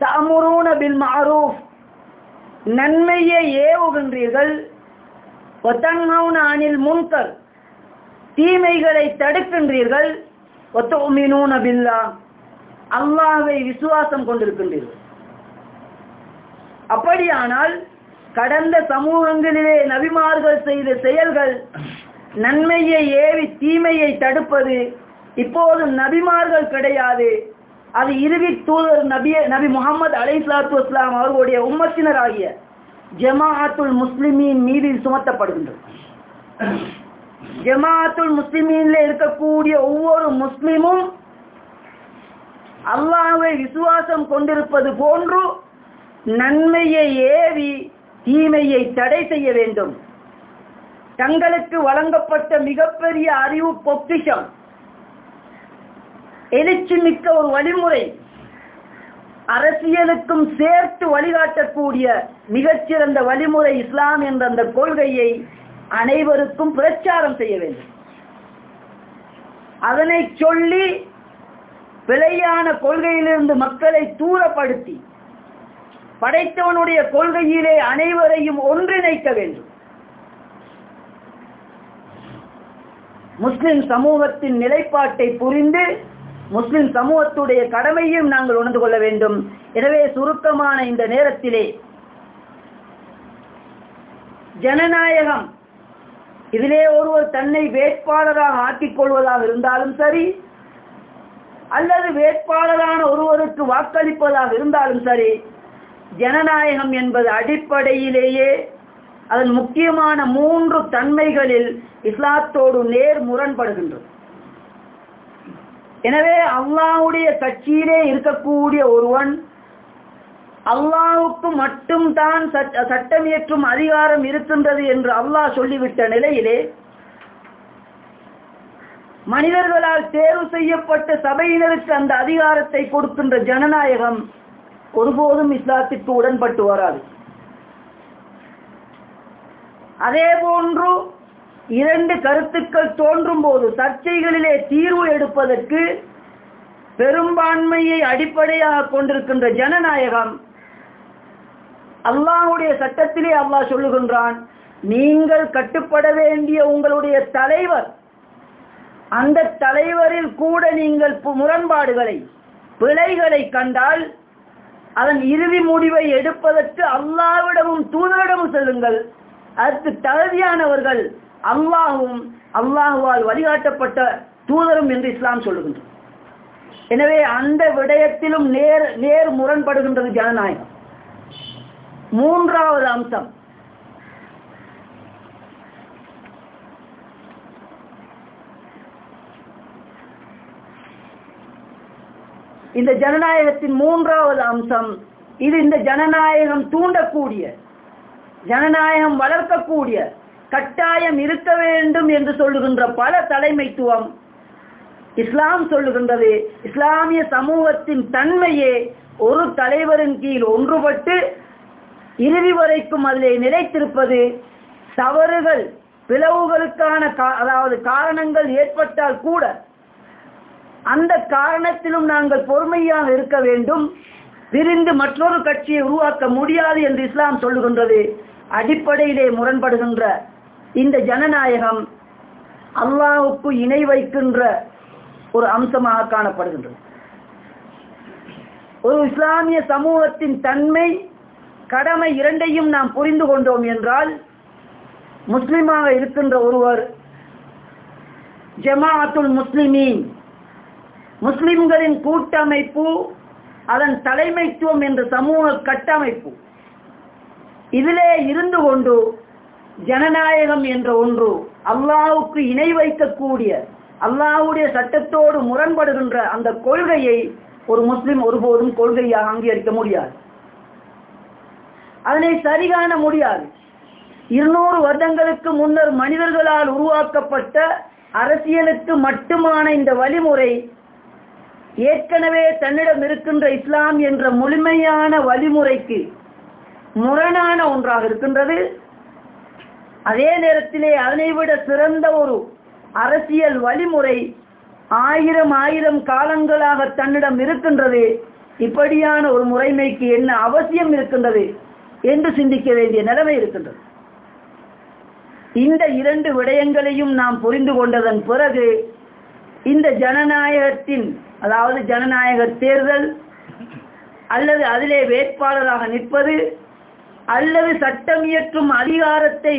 தமுரூன பில் மாரூஃப். நன்மையை ஏவுகின்றீர்கள். அனில் முன்கர் தீமைகளை தடுக்கின்றீர்கள். அல்லாவை விசுவாசம் கொண்டிருக்கின்றீர்கள். அப்படியானால் கடந்த சமூகங்களிலே நபிமார்கள் செய்த செயல்கள் நன்மையை ஏவி தீமையை தடுப்பது இப்போது நபிமார்கள் கிடையாது. அது இறுதி தூதர் நபி நபி முகமது அலை சலாத்து வஸ்லாம் அவர்களுடைய உம்மத்தினர் ஆகிய ஜமாஅத்துல் முஸ்லிமின் மீது சுமத்தப்படுகின்றது. ஜமாஅத்துல் முஸ்லிமீன்ல இருக்கக்கூடிய ஒவ்வொரு முஸ்லிமும் அல்லாஹ்வை விசுவாசம் கொண்டிருப்பது போன்று நன்மையை ஏவி தீமையை தடை செய்ய வேண்டும். தங்களுக்கு வழங்கப்பட்ட மிகப்பெரிய அறிவு பொக்கிஷம். எழுச்சி மிக்க ஒரு வழிமுறை. அரசியலுக்கும் சேர்த்து வழிகாட்டக்கூடிய மிகச்சிறந்த வழிமுறை இஸ்லாம் என்ற அந்த கொள்கையை அனைவருக்கும் பிரச்சாரம் செய்ய வேண்டும். அதனை சொல்லி பிழையான கொள்கையிலிருந்து மக்களை தூரப்படுத்தி படைத்தவனுடைய கொள்கையிலே அனைவரையும் ஒன்றிணைக்க வேண்டும். முஸ்லிம் சமூகத்தின் நிலைப்பாட்டை புரிந்து முஸ்லிம் சமூகத்துடைய கடமையும் நாங்கள் உணர்ந்து கொள்ள வேண்டும். எனவே சுருக்கமான இந்த நேரத்திலே ஜனநாயகம். இதிலே ஒருவர் தன்னை வேட்பாளராக ஆக்கிக் கொள்வதாக இருந்தாலும் சரி அல்லது வேட்பாளரான ஒருவருக்கு வாக்களிப்பதாக இருந்தாலும் சரி ஜனநாயகம் என்பது அடிப்படையிலேயே அதன் முக்கியமான மூன்று தன்மைகளில் இஸ்லாத்தோடு நேர் முரண்படுகின்றது எனவே அல்லாவுடைய கட்சியிலே இருக்கக்கூடிய ஒருவன் அல்லாவுக்கு மட்டும் தான் சட்டம் இயற்றும் அதிகாரம் இருக்கின்றது என்று அல்லாஹ் சொல்லிவிட்ட நிலையிலே மனிதர்களால் தேர்வு செய்யப்பட்ட சபையினருக்கு அந்த அதிகாரத்தை கொடுக்கின்ற ஜனநாயகம் ஒருபோதும் இஸ்லாத்திற்கு உடன்பட்டு வராது. அதே போன்று இரண்டு கருத்துக்கள் தோன்றும் போது சர்ச்சைகளிலே தீர்வு எடுப்பதற்கு பெரும்பான்மையை அடிப்படையாக கொண்டிருக்கின்ற ஜனநாயகம் அல்லாஹுடைய சட்டத்திலே அல்லாஹ் சொல்லுகின்றான் நீங்கள் கட்டுப்பட வேண்டிய உங்களுடைய தலைவர் அந்த தலைவரில் கூட நீங்கள் முரண்பாடுகளை பிழைகளை கண்டால் அதன் இறுதி முடிவை எடுப்பதற்கு அல்லாவிடமும் தூதரிடமும் செல்லுங்கள். அதற்கு தகுதியானவர்கள் அல்லாஹும் அல்லாஹுவால் வழிகாட்டப்பட்ட தூதரும் என்று இஸ்லாம் சொல்லுகின்றது. எனவே அந்த விடயத்திலும் நேர் நேர் முரண்படுகின்றது ஜனநாயகம். மூன்றாவது அம்சம். இந்த ஜனநாயகத்தின் மூன்றாவது அம்சம் இது இந்த ஜனநாயகம் தூண்டக்கூடிய ஜனநாயகம் வளர்க்கக்கூடிய கட்டாயம் இருக்க வேண்டும் என்று சொல்லுகின்ற பல தலைமைத்துவம் இஸ்லாம் சொல்லுகின்றது. இஸ்லாமிய சமூகத்தின் தன்மையே ஒரு தலைவரின் கீழ் ஒன்றுபட்டு இறுதி வரைக்கும் அதிலே நிலைத்திருப்பது தவறுகள் பிளவுகளுக்கான அதாவது காரணங்கள் ஏற்பட்டால் கூட அந்த காரணத்திலும் நாங்கள் பொறுமையாக இருக்க வேண்டும். பிரிந்து மற்றொரு கட்சியை உருவாக்க முடியாது என்று இஸ்லாம் சொல்லுகின்றது. அடிப்படையிலே முரண்படுகின்ற இந்த ஜனநாயகம் அல்லாவுக்கு இணை வைக்கின்ற ஒரு அம்சமாக காணப்படுகின்றது. ஒரு இஸ்லாமிய சமூகத்தின் தன்மை கடமை இரண்டையும் நாம் புரிந்து கொண்டோம் என்றால் முஸ்லிமாக இருக்கின்ற ஒருவர் ஜமாஅத்துல் முஸ்லிமீன் முஸ்லிம்களின் கூட்டமைப்பு அதன் தலைமைத்துவம் என்ற சமூக கட்டமைப்பு. இதிலே இருந்து கொண்டு ஜனநாயகம் என்ற ஒன்று அல்லாவுக்கு இணை வைக்கக்கூடிய அல்லாவுடைய சட்டத்தோடு முரண்படுகின்ற அந்த கொள்கையை ஒரு முஸ்லிம் ஒருபோதும் கொள்கையாக அங்கீகரிக்க முடியாது. அதனை சரிகாண முடியாது. இருநூறு வருடங்களுக்கு முன்னர் மனிதர்களால் உருவாக்கப்பட்ட அரசியலுக்கு மட்டுமான இந்த வழிமுறை ஏற்கனவே தன்னிடம் இருக்கின்ற இஸ்லாம் என்ற முழுமையான வழிமுறைக்கு முரணான ஒன்றாக இருக்கின்றது. அதே நேரத்திலே அதனைவிட சிறந்த ஒரு அரசியல் வழிமுறை ஆயிரம் ஆயிரம் காலங்களாக தன்னிடம் இருக்கின்றது. இப்படியான ஒரு முறைமைக்கு என்ன அவசியம் இருக்கின்றது என்று சிந்திக்க வேண்டிய நிலைமை இருக்கின்றது. இந்த இரண்டு விடயங்களையும் நாம் புரிந்து கொண்டதன் பிறகு இந்த ஜனநாயகத்தின் அதாவது ஜனநாயக தேர்தல் அல்லது அதிலே வேட்பாளராக நிற்பது அல்லது சட்டம் இயற்றும் அதிகாரத்தை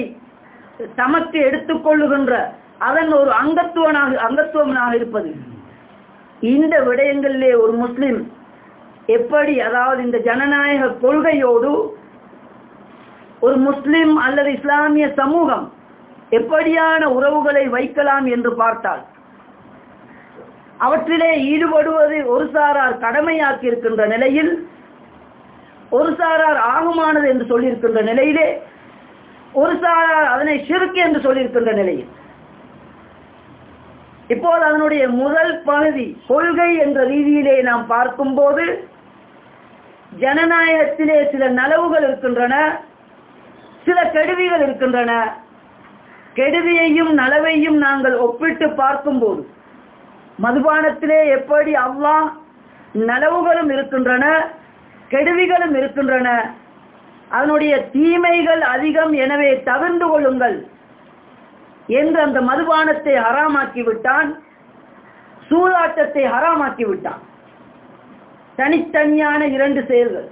தமக்கு எடுத்துக்கொள்ளுகின்ற அதன் ஒரு அங்கத்துவனாக அங்கத்துவனாக இருப்பது. இந்த விடயங்களிலே ஒரு முஸ்லிம் எப்படி அதாவது இந்த ஜனநாயக கொள்கையோடு ஒரு முஸ்லிம் அல்லது இஸ்லாமிய சமூகம் எப்படியான உறவுகளை வைக்கலாம் என்று பார்த்தால் அவற்றிலே ஈடுபடுவது ஒரு சாரார் கடமையாக்கி இருக்கின்ற நிலையில் ஒரு சாரார் ஆகுமானது என்று சொல்லியிருக்கின்ற நிலையிலே ஒரு சாரார் அதனை சிறுக்கு என்று சொல்லியிருக்கின்ற நிலையில். இப்போது அதனுடைய முதல் பகுதி கொள்கை என்ற ரீதியிலே நாம் பார்க்கும்போது ஜனநாயகத்திலே சில நலவுகள் இருக்கின்றன சில கெடுதிகள் இருக்கின்றன. கெடுதியையும் நலவையும் நாங்கள் ஒப்பிட்டு பார்க்கும்போது மதுபானத்திலே எப்படி அவ்வா நலவுகளும் இருக்கின்றன கெடுதிகளும் இருக்கின்றன அதனுடைய தீமைகள் அதிகம். எனவே தவிர்ந்து கொள்ளுங்கள். என்று அந்த மதுபானத்தை ஹராமாக்கி விட்டான் சூதாட்டத்தை ஹராமாக்கி விட்டான் தனித்தனியான இரண்டு செயல்கள்.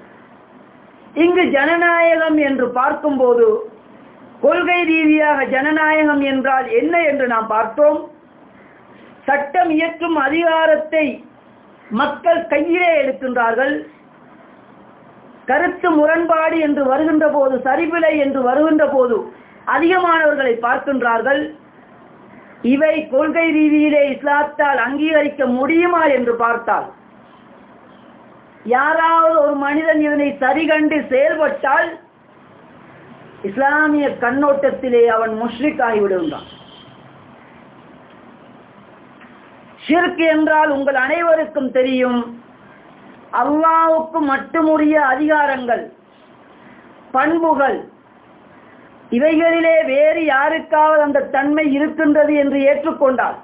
இங்கு ஜனநாயகம் என்று பார்க்கும்போது கொள்கை ரீதியாக ஜனநாயகம் என்றால் என்ன என்று நாம் பார்த்தோம். சட்டம் இயற்றும் அதிகாரத்தை மக்கள் கையிலே எடுக்கின்றார்கள். கருத்து முரண்பாடு என்று வருகின்ற போது சரிவிலை என்று வருகின்ற போது அதிகமானவர்களை பார்க்கின்றார்கள். இவை கொள்கை ரீதியிலே இஸ்லாத்தால் அங்கீகரிக்க முடியுமா என்று பார்த்தால் யாராவது ஒரு மனிதன் இதனை சரிகண்டு செயல்பட்டால் இஸ்லாமிய கண்ணோட்டத்திலே அவன் முஷ்ரிக் ஆகிவிடுகின்றான். ஷிர்க் என்றால் உங்கள் அனைவருக்கும் தெரியும் அல்லாவுக்கு மட்டுமுரிய அதிகாரங்கள் பண்புகள் இவைகளிலே வேறு யாருக்காவது அந்த தன்மை இருக்கின்றது என்று ஏற்றுக்கொண்டார்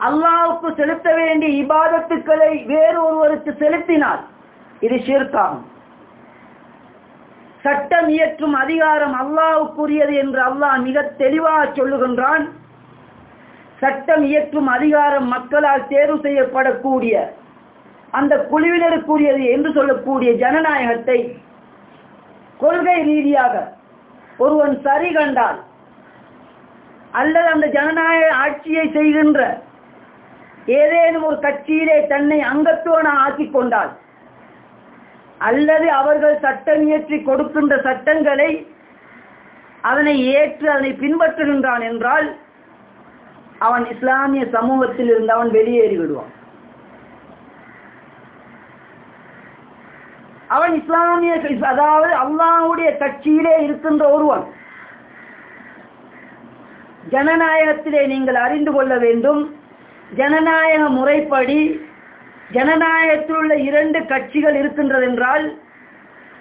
அல்லாவுக்கு செலுத்த வேண்டிய இபாதத்துக்களை வேறு ஒருவருக்கு செலுத்தினார் இது ஷிர்காகும் சட்டம் இயற்றும் அதிகாரம் அல்லாவுக்குரியது என்று அல்லாஹ் மிக தெளிவாக சொல்லுகின்றான். சட்டம் இயற்றும் அதிகாரம் மக்களால் தேர்வு செய்யப்படக்கூடிய அந்த குழுவினருக்குரியது என்று சொல்லக்கூடிய ஜனநாயகத்தை கொள்கை ரீதியாக ஒருவன் சரி கண்டால் அல்லது அந்த ஜனநாயக ஆட்சியை செய்கின்ற ஏதேனும் ஒரு கட்சியிலே தன்னை அங்கத்துவன ஆக்கிக் கொண்டால் அல்லது அவர்கள் சட்டம் இயற்றி கொடுக்கின்ற சட்டங்களை அதனை ஏற்று அதனை பின்பற்றுகின்றான் என்றால் அவன் இஸ்லாமிய சமூகத்தில் இருந்து அவன் வெளியேறி விடுவான் அவன் இஸ்லாமிய அதாவது அல்லாவுடைய கட்சியிலே இருக்கின்ற ஒருவன். ஜனநாயகத்திலே நீங்கள் அறிந்து கொள்ள வேண்டும். ஜனநாயக முறைப்படி ஜனநாயகத்தில் உள்ள இரண்டு கட்சிகள் இருக்கின்றது என்றால்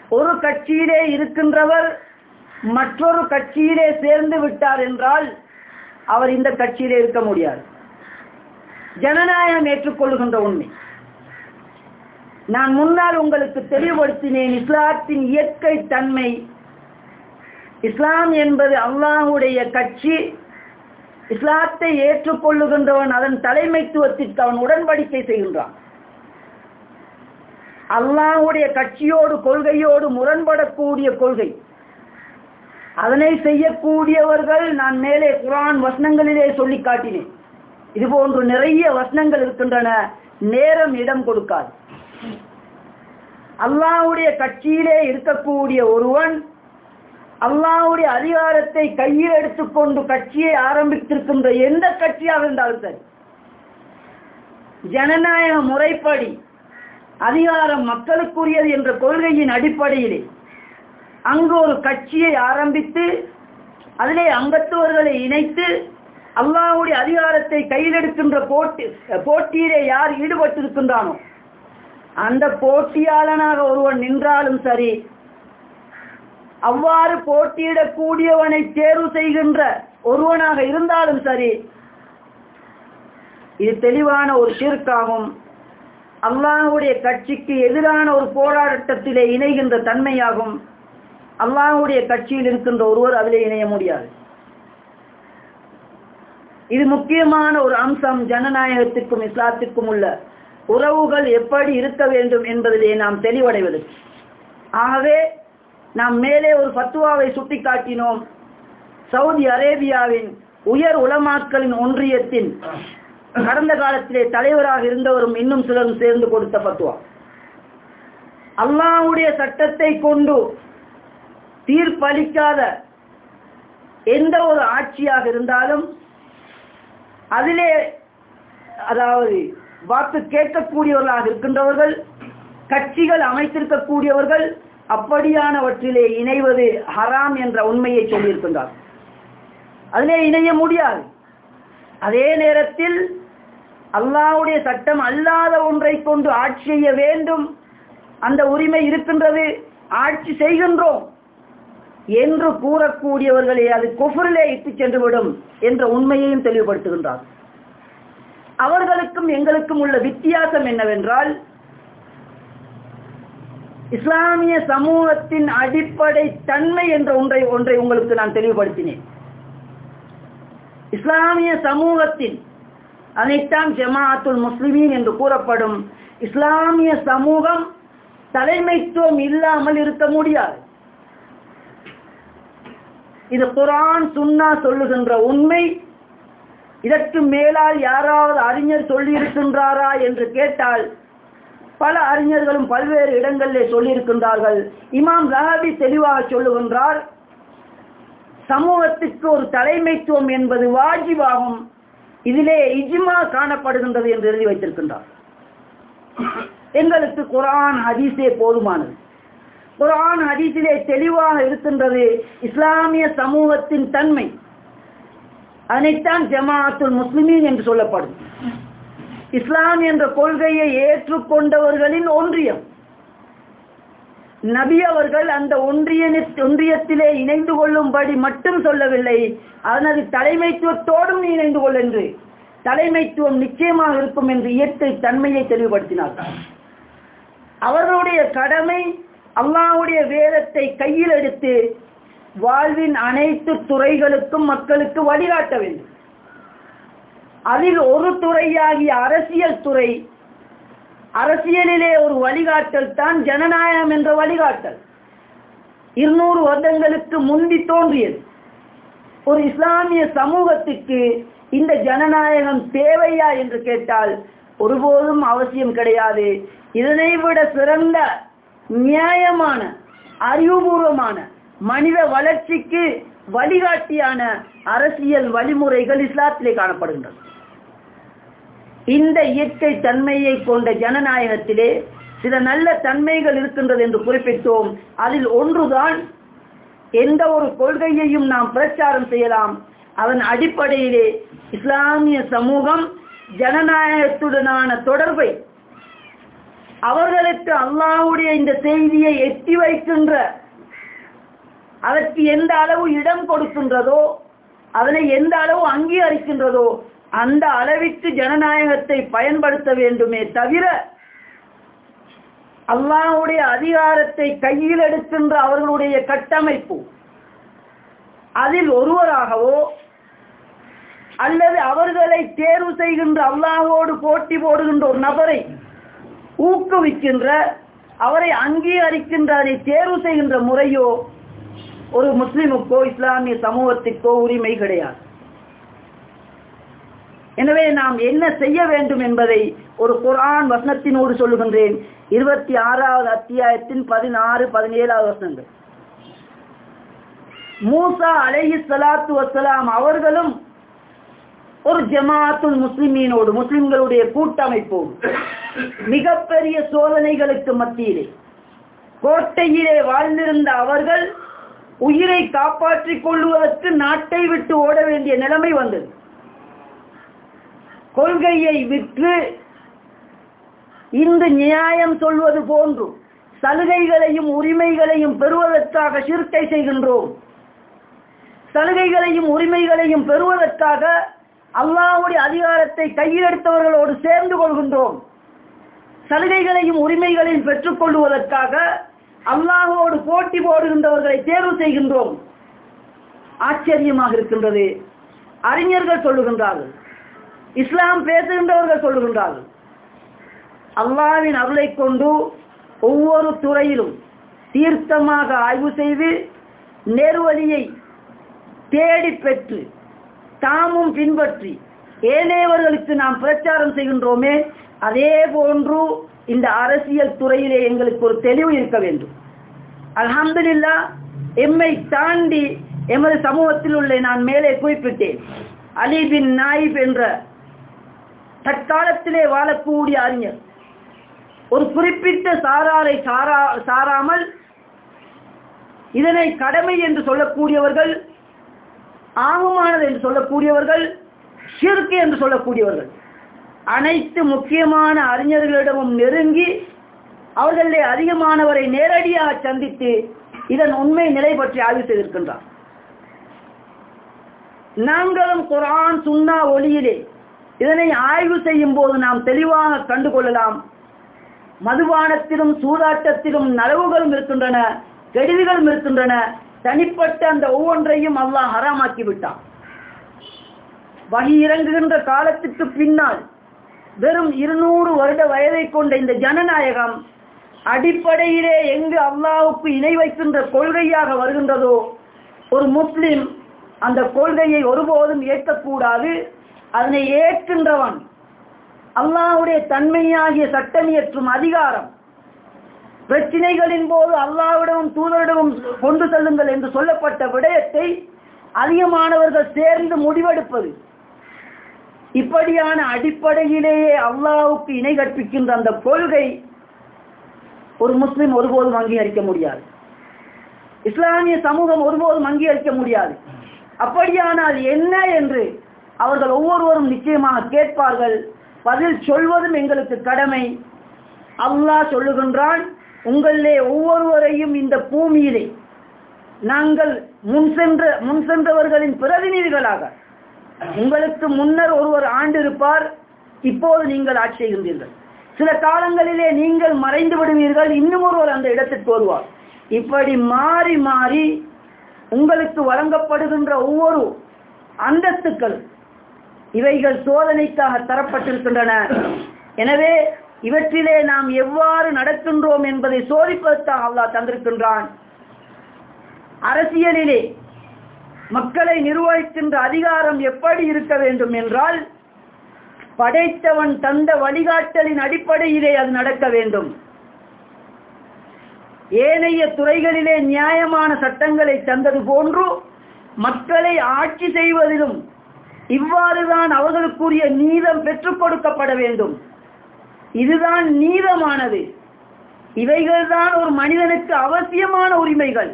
ஒரு கட்சியிலே இருக்கின்றவர் மற்றொரு கட்சியிலே சேர்ந்து விட்டார் என்றால் அவர் இந்த கட்சியிலே இருக்க முடியாது. ஜனநாயகம் ஏற்றுக்கொள்கின்ற உண்மை. நான் முன்னால் உங்களுக்கு தெளிவுபடுத்தினேன். இஸ்லாத்தின் இயற்கை தன்மை. இஸ்லாம் என்பது அல்லாஹுடைய கட்சி. இஸ்லாத்தை ஏற்றுக்கொள்ளுகின்றவன் அதன் தலைமைத்துவத்திற்கு அவன் உடன்படிக்கை செய்கின்றான். அல்லாஹுடைய கட்சியோடு கொள்கையோடு முரண்படக்கூடிய கொள்கை. அதனை செய்யக்கூடியவர்கள் நான் மேலே குரான் வசனங்களிலே சொல்லி காட்டினேன். இது போன்று நிறைய வசனங்கள் இருக்கின்றன. நேரம் இடம் கொடுக்காது. அல்லாஹுடைய கட்சியிலே இருக்கக்கூடிய ஒருவன் அல்லாஹுடைய அதிகாரத்தை கையில் எடுத்துக்கொண்டு கட்சியை ஆரம்பித்திருக்கின்ற எந்த கட்சியாக இருந்தாலும் சரி ஜனநாயக முறைப்படி அதிகாரம் மக்களுக்குரியது என்ற கொள்கையின் அடிப்படையிலே அங்கு ஒரு கட்சியை ஆரம்பித்து அதிலே அங்கத்துவர்களை இணைத்து அல்லாவுடைய அதிகாரத்தை கையில் எடுக்கின்ற போட்டி போட்டியிலே யார் ஈடுபட்டிருக்கின்றானோ அந்த போட்டியாளனாக ஒருவன் நின்றாலும் சரி அவ்வாறு போட்டியிடக்கூடியவனை தேர்வு செய்கின்ற ஒருவனாக இருந்தாலும் சரி இது தெளிவான ஒரு சிறுக்காகும் அல்லாஹுடைய கட்சிக்கு எதிரான ஒரு போராட்டத்திலே இணைகின்ற தன்மையாகும். அல்லாஹுடைய கட்சியில் இருக்கின்ற ஒருவர் அதிலே இணைய முடியாது. இது முக்கியமான ஒரு அம்சம் ஜனநாயகத்திற்கும் இஸ்லாத்திற்கும் உள்ள உறவுகள் எப்படி இருக்க வேண்டும் என்பதிலே நாம் தெளிவடைவது. ஆகவே நாம் மேலே ஒரு பத்துவாவை சுட்டிக்காட்டினோம். சவுதி அரேபியாவின் உயர் உலமாக்களின் ஒன்றியத்தின் கடந்த காலத்திலே தலைவராக இருந்தவரும் இன்னும் சிலரும் சேர்ந்து கொடுத்த பத்துவா அல்லாவுடைய சட்டத்தை கொண்டு தீர்ப்பளிக்காத எந்த ஒரு ஆட்சியாக இருந்தாலும் அதிலே அதாவது வாக்கு கேட்கக்கூடியவர்களாக இருக்கின்றவர்கள் கட்சிகள் அமைத்திருக்கக்கூடியவர்கள் அப்படியானவற்றிலே இணைவது ஹராம் என்ற உண்மையை சொல்லியிருக்கின்றார். அதிலே இணைய முடியாது. அதே நேரத்தில் அல்லாவுடைய சட்டம் அல்லாத ஒன்றை கொண்டு ஆட்சி செய்ய வேண்டும். அந்த உரிமை இருக்கின்றது. ஆட்சி செய்கின்றோம் என்று கூறக்கூடியவர்களை அது குஃபரிலே இட்டு சென்றுவிடும் என்ற உண்மையையும் தெளிவுபடுத்துகின்றார். அவர்களுக்கும் எங்களுக்கும் உள்ள வித்தியாசம் என்னவென்றால் இஸ்லாமிய சமூகத்தின் அடிப்படை தன்மை என்ற ஒன்றை ஒன்றை உங்களுக்கு நான் தெளிவுபடுத்தினேன். இஸ்லாமிய சமூகத்தின் அனைத்தான் ஜமாஅத்துல் முஸ்லிமீன் என்று கூறப்படும் இஸ்லாமிய சமூகம் தலைமைத்துவம் இல்லாமல் இருக்க முடியாது. இது குரான் சுன்னா சொல்லுகின்ற உண்மை இதற்கு மேலால் யாராவது அறிஞர் சொல்லியிருக்கின்றாரா என்று கேட்டால் பல அறிஞர்களும் பல்வேறு இடங்களிலே சொல்லியிருக்கின்றார்கள். இமாம் ரஹபி தெளிவாக சொல்லுகின்றார் சமூகத்துக்கு ஒரு தலைமைத்துவம் என்பது வாஜிபாகும் இதிலே இஜிமா காணப்படுகின்றது என்று எழுதி வைத்திருக்கின்றார். எங்களுக்கு குரான் ஹதீஸே போதுமானது. குரான் ஹதீஸிலே தெளிவாக இருக்கின்றது இஸ்லாமிய சமூகத்தின் தன்மை. அதனைத்தான் ஜமாஅத்துல் முஸ்லிமீன் என்று சொல்லப்படும். இஸ்லாம் என்ற கொள்கையை ஏற்றுக்கொண்டவர்களின் ஒன்றியம். நபி அவர்கள் அந்த ஒன்றிய ஒன்றியத்திலே இணைந்து கொள்ளும்படி மட்டும் சொல்லவில்லை. அதனது தலைமைத்துவத்தோடும் இணைந்து கொள் என்று. தலைமைத்துவம் நிச்சயமாக இருக்கும் என்று இயற்கை தன்மையை தெளிவுபடுத்தினார். அவர்களுடைய கடமை அல்லாவுடைய வேதத்தை கையில் எடுத்து வாழ்வின் அனைத்து துறைகளுக்கும் மக்களுக்கு வழிகாட்ட வேண்டும். அதில் ஒரு துறையாகிய அரசியல் துறை அரசியலிலே ஒரு வழிகாட்டல் தான் ஜனநாயகம் என்ற வழிகாட்டல். இருநூறு வருடங்களுக்கு முந்தி தோன்றியது. ஒரு இஸ்லாமிய சமூகத்துக்கு இந்த ஜனநாயகம் தேவையா என்று கேட்டால் ஒருபோதும் அவசியம் கிடையாது. இதனை விட சிறந்த நியாயமான அறிவுபூர்வமான மனித வளர்ச்சிக்கு வழிகாட்டியான அரசியல் வழிமுறைகள் இஸ்லாத்திலே காணப்படுகின்றன இந்த இயற்கை தன்மையை கொண்ட ஜனநாயகத்திலே சில நல்ல தன்மைகள் இருக்கின்றது என்று குறிப்பிட்டோம். அதில் ஒன்றுதான் எந்த ஒரு கொள்கையையும் நாம் பிரச்சாரம் செய்யலாம். அதன் அடிப்படையிலே இஸ்லாமிய சமூகம் ஜனநாயகத்துடனான தொடர்பை அவர்களுக்கு அல்லாவுடைய இந்த செய்தியை எட்டி வைக்கின்ற அதற்கு எந்த அளவு இடம் கொடுக்கின்றதோ அதனை எந்த அளவு அங்கீகரிக்கின்றதோ அந்த அளவிற்கு ஜனநாயகத்தை பயன்படுத்த வேண்டுமே தவிர அல்லாவுடைய அதிகாரத்தை கையில் எடுக்கின்ற அவர்களுடைய கட்டமைப்பு அதில் ஒருவராகவோ அல்லது அவர்களை தேர்வு செய்கின்ற அல்லாஹோடு போட்டி போடுகின்ற ஒரு நபரை ஊக்குவிக்கின்ற அவரை அங்கீகரிக்கின்ற அதை தேர்வு செய்கின்ற முறையோ ஒரு முஸ்லிமுக்கோ இஸ்லாமிய சமூகத்திற்கோ உரிமை கிடையாது. எனவே நாம் என்ன செய்ய வேண்டும் என்பதை ஒரு குரான் வசனத்தினோடு சொல்லுகின்றேன். இருபத்தி ஆறாவது அத்தியாயத்தின் பதினாறு பதினேழாவது வசனங்கள். மூசா அலைஹி சலாத்து வசலாம் அவர்களும் ஒரு ஜமாத்துல் முஸ்லிமீனோடு முஸ்லிம்களுடைய கூட்டமைப்போடு மிகப்பெரிய சோதனைகளுக்கு மத்தியிலே கோட்டையிலே வாழ்ந்திருந்த அவர்கள் உயிரை காப்பாற்றிக் கொள்வதற்கு நாட்டை விட்டு ஓட வேண்டிய நிலைமை வந்தது. கொள்கையை விற்று இன்று நியாயம் சொல்வது போன்று சலுகைகளையும் உரிமைகளையும் பெறுவதற்காக சிறுத்தை செய்கின்றோம். சலுகைகளையும் உரிமைகளையும் பெறுவதற்காக அல்லாவுடைய அதிகாரத்தை கையிலெடுத்தவர்களோடு சேர்ந்து கொள்கின்றோம். சலுகைகளையும் உரிமைகளையும் பெற்றுக் கொள்வதற்காக அல்லாஹோடு போட்டி போடுகின்றவர்களை தேர்வு செய்கின்றோம். ஆச்சரியமாக இருக்கின்றது. அறிஞர்கள் சொல்லுகின்றார்கள். இஸ்லாம் பேசுகின்றவர்கள் சொல்லுகின்றார்கள். அல்லாவின் அருளை கொண்டு ஒவ்வொரு துறையிலும் தீர்த்தமாக ஆய்வு செய்து நேர்வழியை தேடி பெற்று தாமும் பின்பற்றி ஏனையவர்களுக்கு நாம் பிரச்சாரம் செய்கின்றோமே அதே போன்று இந்த அரசியல் துறையிலே எங்களுக்கு ஒரு தெளிவு இருக்க வேண்டும். அலமதுல்லா எம்மை தாண்டி எமது சமூகத்தில் உள்ள நான் மேலே குறிப்பிட்டேன். அலி பின் நாயிப் என்ற தற்காலத்திலே வாழக்கூடிய அறிஞர். ஒரு குறிப்பிட்ட சாராரை சாரா சாராமல் இதனை கடமை என்று சொல்லக்கூடியவர்கள் ஆகுமானது என்று சொல்லக்கூடியவர்கள் சிறுக்கு என்று சொல்லக்கூடியவர்கள். அனைத்து முக்கியமான அறிஞர்களிடமும் நெருங்கி அவர்களிலே அதிகமானவரை நேரடியாக சந்தித்து இதன் உண்மை நிலை பற்றி ஆய்வு செய்திருக்கின்றார். நாங்களும் குரான் சுன்னா ஒளியிலே இதனை ஆய்வு செய்யும் போது நாம் தெளிவாக கண்டுகொள்ளலாம். மதுபானத்திலும் சூதாட்டத்திலும் நலவுகளும் இருக்கின்றன கெடுதிகளும் இருக்கின்றன. தனிப்பட்ட அந்த ஒவ்வொன்றையும் அல்லாஹ் ஹராமாக்கி விட்டான். வகி இறங்குகின்ற காலத்துக்கு பின்னால் வெறும் இருநூறு வருட வயதை கொண்ட இந்த ஜனநாயகம் அடிப்படையிலே எங்கு அல்லாஹுக்கு இணை வைக்கின்ற கொள்கையாக வருகின்றதோ ஒரு முஸ்லிம் அந்த கொள்கையை ஒருபோதும் ஏற்கக்கூடாது. அதனை ஏற்கின்றவன் அல்லாவுடைய தன்மையாகிய சட்டமியற்றும் அதிகாரம். பிரச்சினைகளின் போது அல்லாவிடமும் தூதரிடமும் கொண்டு செல்லுங்கள் என்று சொல்லப்பட்ட விடயத்தை அதிகமானவர்கள் சேர்ந்து முடிவெடுப்பது. இப்படியான அடிப்படையிலேயே அல்லாவுக்கு இணை கற்பிக்கின்ற அந்த கொள்கை ஒரு முஸ்லிம் ஒருபோதும் அங்கீகரிக்க முடியாது. இஸ்லாமிய சமூகம் ஒருபோதும் அங்கீகரிக்க முடியாது. அப்படியானால் என்ன என்று அவர்கள் ஒவ்வொருவரும் நிச்சயமாக கேட்பார்கள். பதில் சொல்வதும் எங்களுக்கு கடமை. அல்லாஹ் சொல்லுகின்றான் உங்களிலே ஒவ்வொருவரையும் இந்த பூமியிலே நாங்கள் முன் சென்ற முன் சென்றவர்களின் பிரதிநிதிகளாக. உங்களுக்கு முன்னர் ஒருவர் ஆண்டிருப்பார் இப்போது நீங்கள் ஆட்சி செய்கின்றீர்கள். சில காலங்களிலே நீங்கள் மறைந்து விடுவீர்கள் இன்னும் ஒருவர் அந்த இடத்திற்கு வருவார். இப்படி மாறி மாறி உங்களுக்கு வழங்கப்படுகின்ற ஒவ்வொரு அந்தஸ்துக்கள் இவைகள் சோதனைக்காக தரப்பட்டிருக்கின்றன. எனவே இவற்றிலே நாம் எவ்வாறு நடக்கின்றோம் என்பதை சோதிப்பதற்காக அல்லாஹ் தந்திருக்கின்றான். அரசியலிலே மக்களை நிர்வகிக்கின்ற அதிகாரம் எப்படி இருக்க வேண்டும் என்றால் படைத்தவன் தந்த வழிகாட்டலின் அடிப்படையிலே அது நடக்க வேண்டும். ஏனைய துறைகளிலே நியாயமான சட்டங்களை தந்தது போன்று மக்களை ஆட்சி செய்வதிலும் இவ்வாறுதான் அவர்களுக்குரிய நீதம் பெற்றுக் கொடுக்கப்பட வேண்டும். இதுதான் நீதமானது. இவைகள்தான் ஒரு மனிதனுக்கு அவசியமான உரிமைகள்.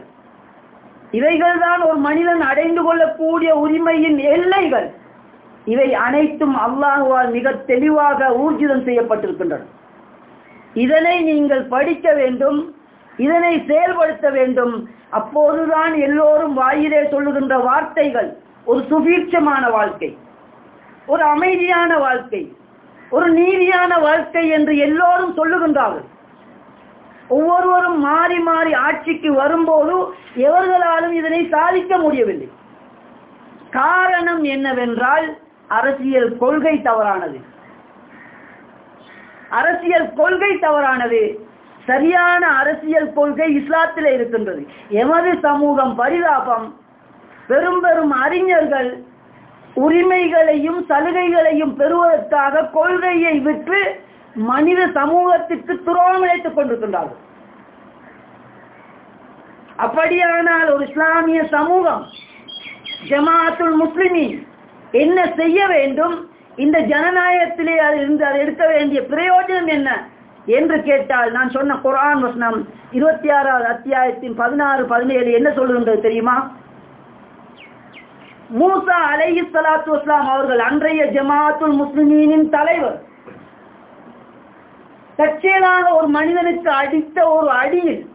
இவைகள்தான் ஒரு மனிதன் அடைந்து கொள்ளக்கூடிய உரிமையின் எல்லைகள். இவை அனைத்தும் அல்லாஹுவால் மிக தெளிவாக ஊர்ஜிதம் செய்யப்பட்டிருக்கின்றன. இதனை நீங்கள் படிக்க வேண்டும் இதனை செயல்படுத்த வேண்டும். அப்போதுதான் எல்லோரும் வாயிலே சொல்லுகின்ற வார்த்தைகள் ஒரு சுபீட்சமான வாழ்க்கை ஒரு அமைதியான வாழ்க்கை ஒரு நீதியான வாழ்க்கை என்று எல்லோரும் சொல்லுகின்றார்கள். ஒவ்வொருவரும் மாறி மாறி ஆட்சிக்கு வரும்போது எவர்களாலும் இதனை சாதிக்க முடியவில்லை. காரணம் என்னவென்றால் அரசியல் கொள்கை தவறானது. அரசியல் கொள்கை தவறானது. சரியான அரசியல் கொள்கை இஸ்லாத்தில் இருக்கின்றது. எமது சமூகம் பரிதாபம். பெரும் பெரும் அறிஞர்கள் உரிமைகளையும் சலுகைகளையும் பெறுவதற்காக கொள்கையை விட்டு மனித சமூகத்திற்கு துரோகம் இழைத்துக் கொண்டிருக்கின்றார்கள். அப்படியானால் ஒரு இஸ்லாமிய சமூகம் ஜமாத்துல் முஸ்லிமின் என்ன செய்ய வேண்டும்? இந்த ஜனநாயகத்திலே அது இருந்து அதை எடுக்க வேண்டிய பிரயோஜனம் என்ன? என்று கேட்டால் நான் சொன்ன குரான் வசனம் இருபத்தி ஆறாவது அத்தியாயத்தின் பதினாறு பதினேழு என்ன சொல்லுகின்றது தெரியுமா? மூசா அலைஹி சலாத்து வஸ்லாம் அவர்கள் அன்றைய ஜமாத்துல் முஸ்லிமீனின் தலைவர். தற்செயலாக ஒரு மனிதனுக்கு அடித்த ஒரு அடியில்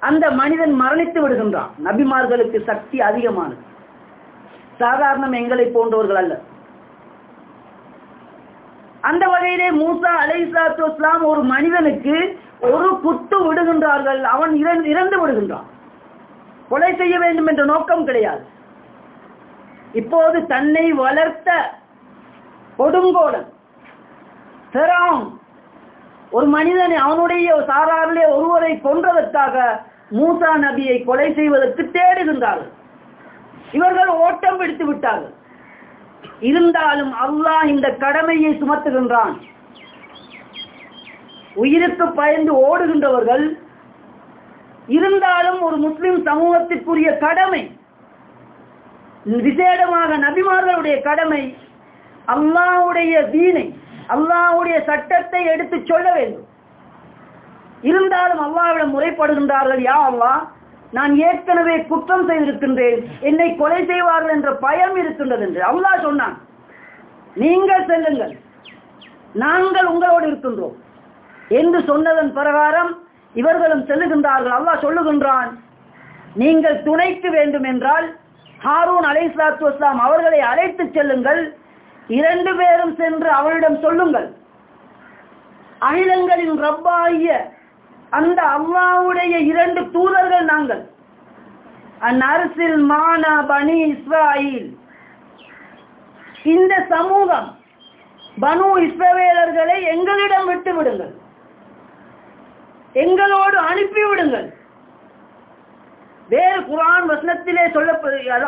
அந்த மனிதன் மரணித்து விடுகின்றான். நபிமார்களுக்கு சக்தி அதிகமானது. சாதாரணம் எங்களை போன்றவர்கள் அல்ல. அந்த வகையிலே மூசா அலைசாத்து இஸ்லாம் ஒரு மனிதனுக்கு ஒரு குத்து விடுகின்றார்கள். அவன் இறந்து விடுகின்றான். கொலை செய்ய வேண்டும் என்ற நோக்கம் கிடையாது. இப்போது தன்னை வளர்த்த கொடுங்கோடன் பெறாம் ஒரு மனிதனை அவனுடைய சாராரிலே ஒருவரை கொன்றதற்காக மூசா நபியை கொலை செய்வதற்கு தேடுகின்றார்கள். இவர்கள் ஓட்டம் பிடித்து விட்டார்கள். இருந்தாலும் அல்லாஹ் இந்த கடமையை சுமத்துகின்றான். உயிருக்கு பயந்து ஓடுகின்றவர்கள் இருந்தாலும் ஒரு முஸ்லிம் சமூகத்திற்குரிய கடமை விசேடமாக நபிமார்களுடைய கடமை அல்லாவுடைய வீணை அல்லாவுடைய சட்டத்தை எடுத்து சொல்ல வேண்டும். இருந்தாலும் அல்லாவிடம் முறைப்படுகின்றார்கள் யா அல்லாஹ் நான் ஏற்கனவே குற்றம் செய்திருக்கின்றேன். என்னை கொலை செய்வார்கள் என்ற பயம் இருக்கின்றது என்று அவ்வளா சொன்னான். நீங்கள் செல்லுங்கள். நாங்கள் உங்களோடு இருக்கின்றோம். என்று சொன்னதன் பிரகாரம் இவர்களும் செல்லுகின்றார்கள். அல்லாஹ் சொல்லுகின்றான் நீங்கள் துணைக்கு வேண்டும் என்றால் ஹாரூன் அலைஸ்லாத்து வஸ்லாம் அவர்களை அழைத்து செல்லுங்கள். இரண்டு பேரும் சென்று அவரிடம் சொல்லுங்கள். அகிலங்களின் ரப்பாகிய அந்த அல்லாவுடைய இரண்டு தூதர்கள் நாங்கள். அந்நரசில் மானா பனி இஸ்ராயில். இந்த சமூகம் பனு இஸ்ரவேலர்களை எங்களிடம் விட்டு விடுங்கள். எங்களோடு அனுப்பிவிடுங்கள் வேறு குரான் வசனத்திலே சொல்ல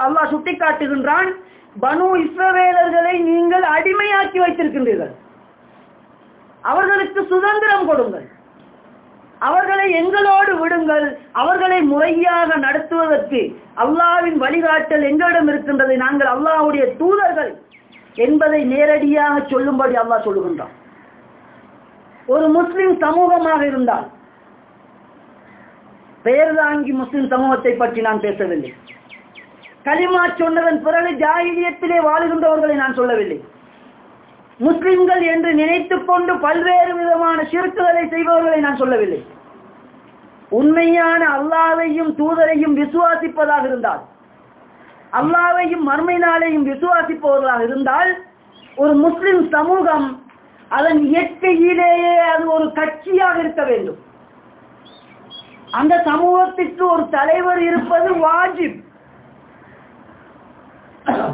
அல்லாஹ் சுட்டிக்காட்டுகின்றான் பனு இஸ்ரவேலர்களை நீங்கள் அடிமையாக்கி வைத்திருக்கின்றீர்கள். அவர்களுக்கு சுதந்திரம் கொடுங்கள். அவர்களை எங்களோடு விடுங்கள். அவர்களை முறையாக நடத்துவதற்கு அல்லாவின் வழிகாட்டல் எங்களிடம் இருக்கின்றது. நாங்கள் அல்லாவுடைய தூதர்கள் என்பதை நேரடியாக சொல்லும்படி அல்லாஹ் சொல்லுகின்றான். ஒரு முஸ்லிம் சமூகமாக இருந்தால் பெயர் தாங்கி முஸ்லிம் சமூகத்தை பற்றி நான் பேசவில்லை. களிமா சொன்னதன் பிறகு ஜாகிலியத்திலே வாழுகின்றவர்களை நான் சொல்லவில்லை. முஸ்லிம்கள் என்று நினைத்துக் கொண்டு பல்வேறு விதமான சிறுக்குகளை செய்பவர்களை நான் சொல்லவில்லை. உண்மையான அல்லாவையும் தூதரையும் விசுவாசிப்பதாக இருந்தால் அல்லாவையும் மர்மை நாளையும் விசுவாசிப்பவர்களாக இருந்தால் ஒரு முஸ்லிம் சமூகம் அதன் இயற்கையிலேயே அது ஒரு கட்சியாக இருக்க வேண்டும். அந்த சமூகத்திற்கு ஒரு தலைவர் இருப்பது வாஜிப்.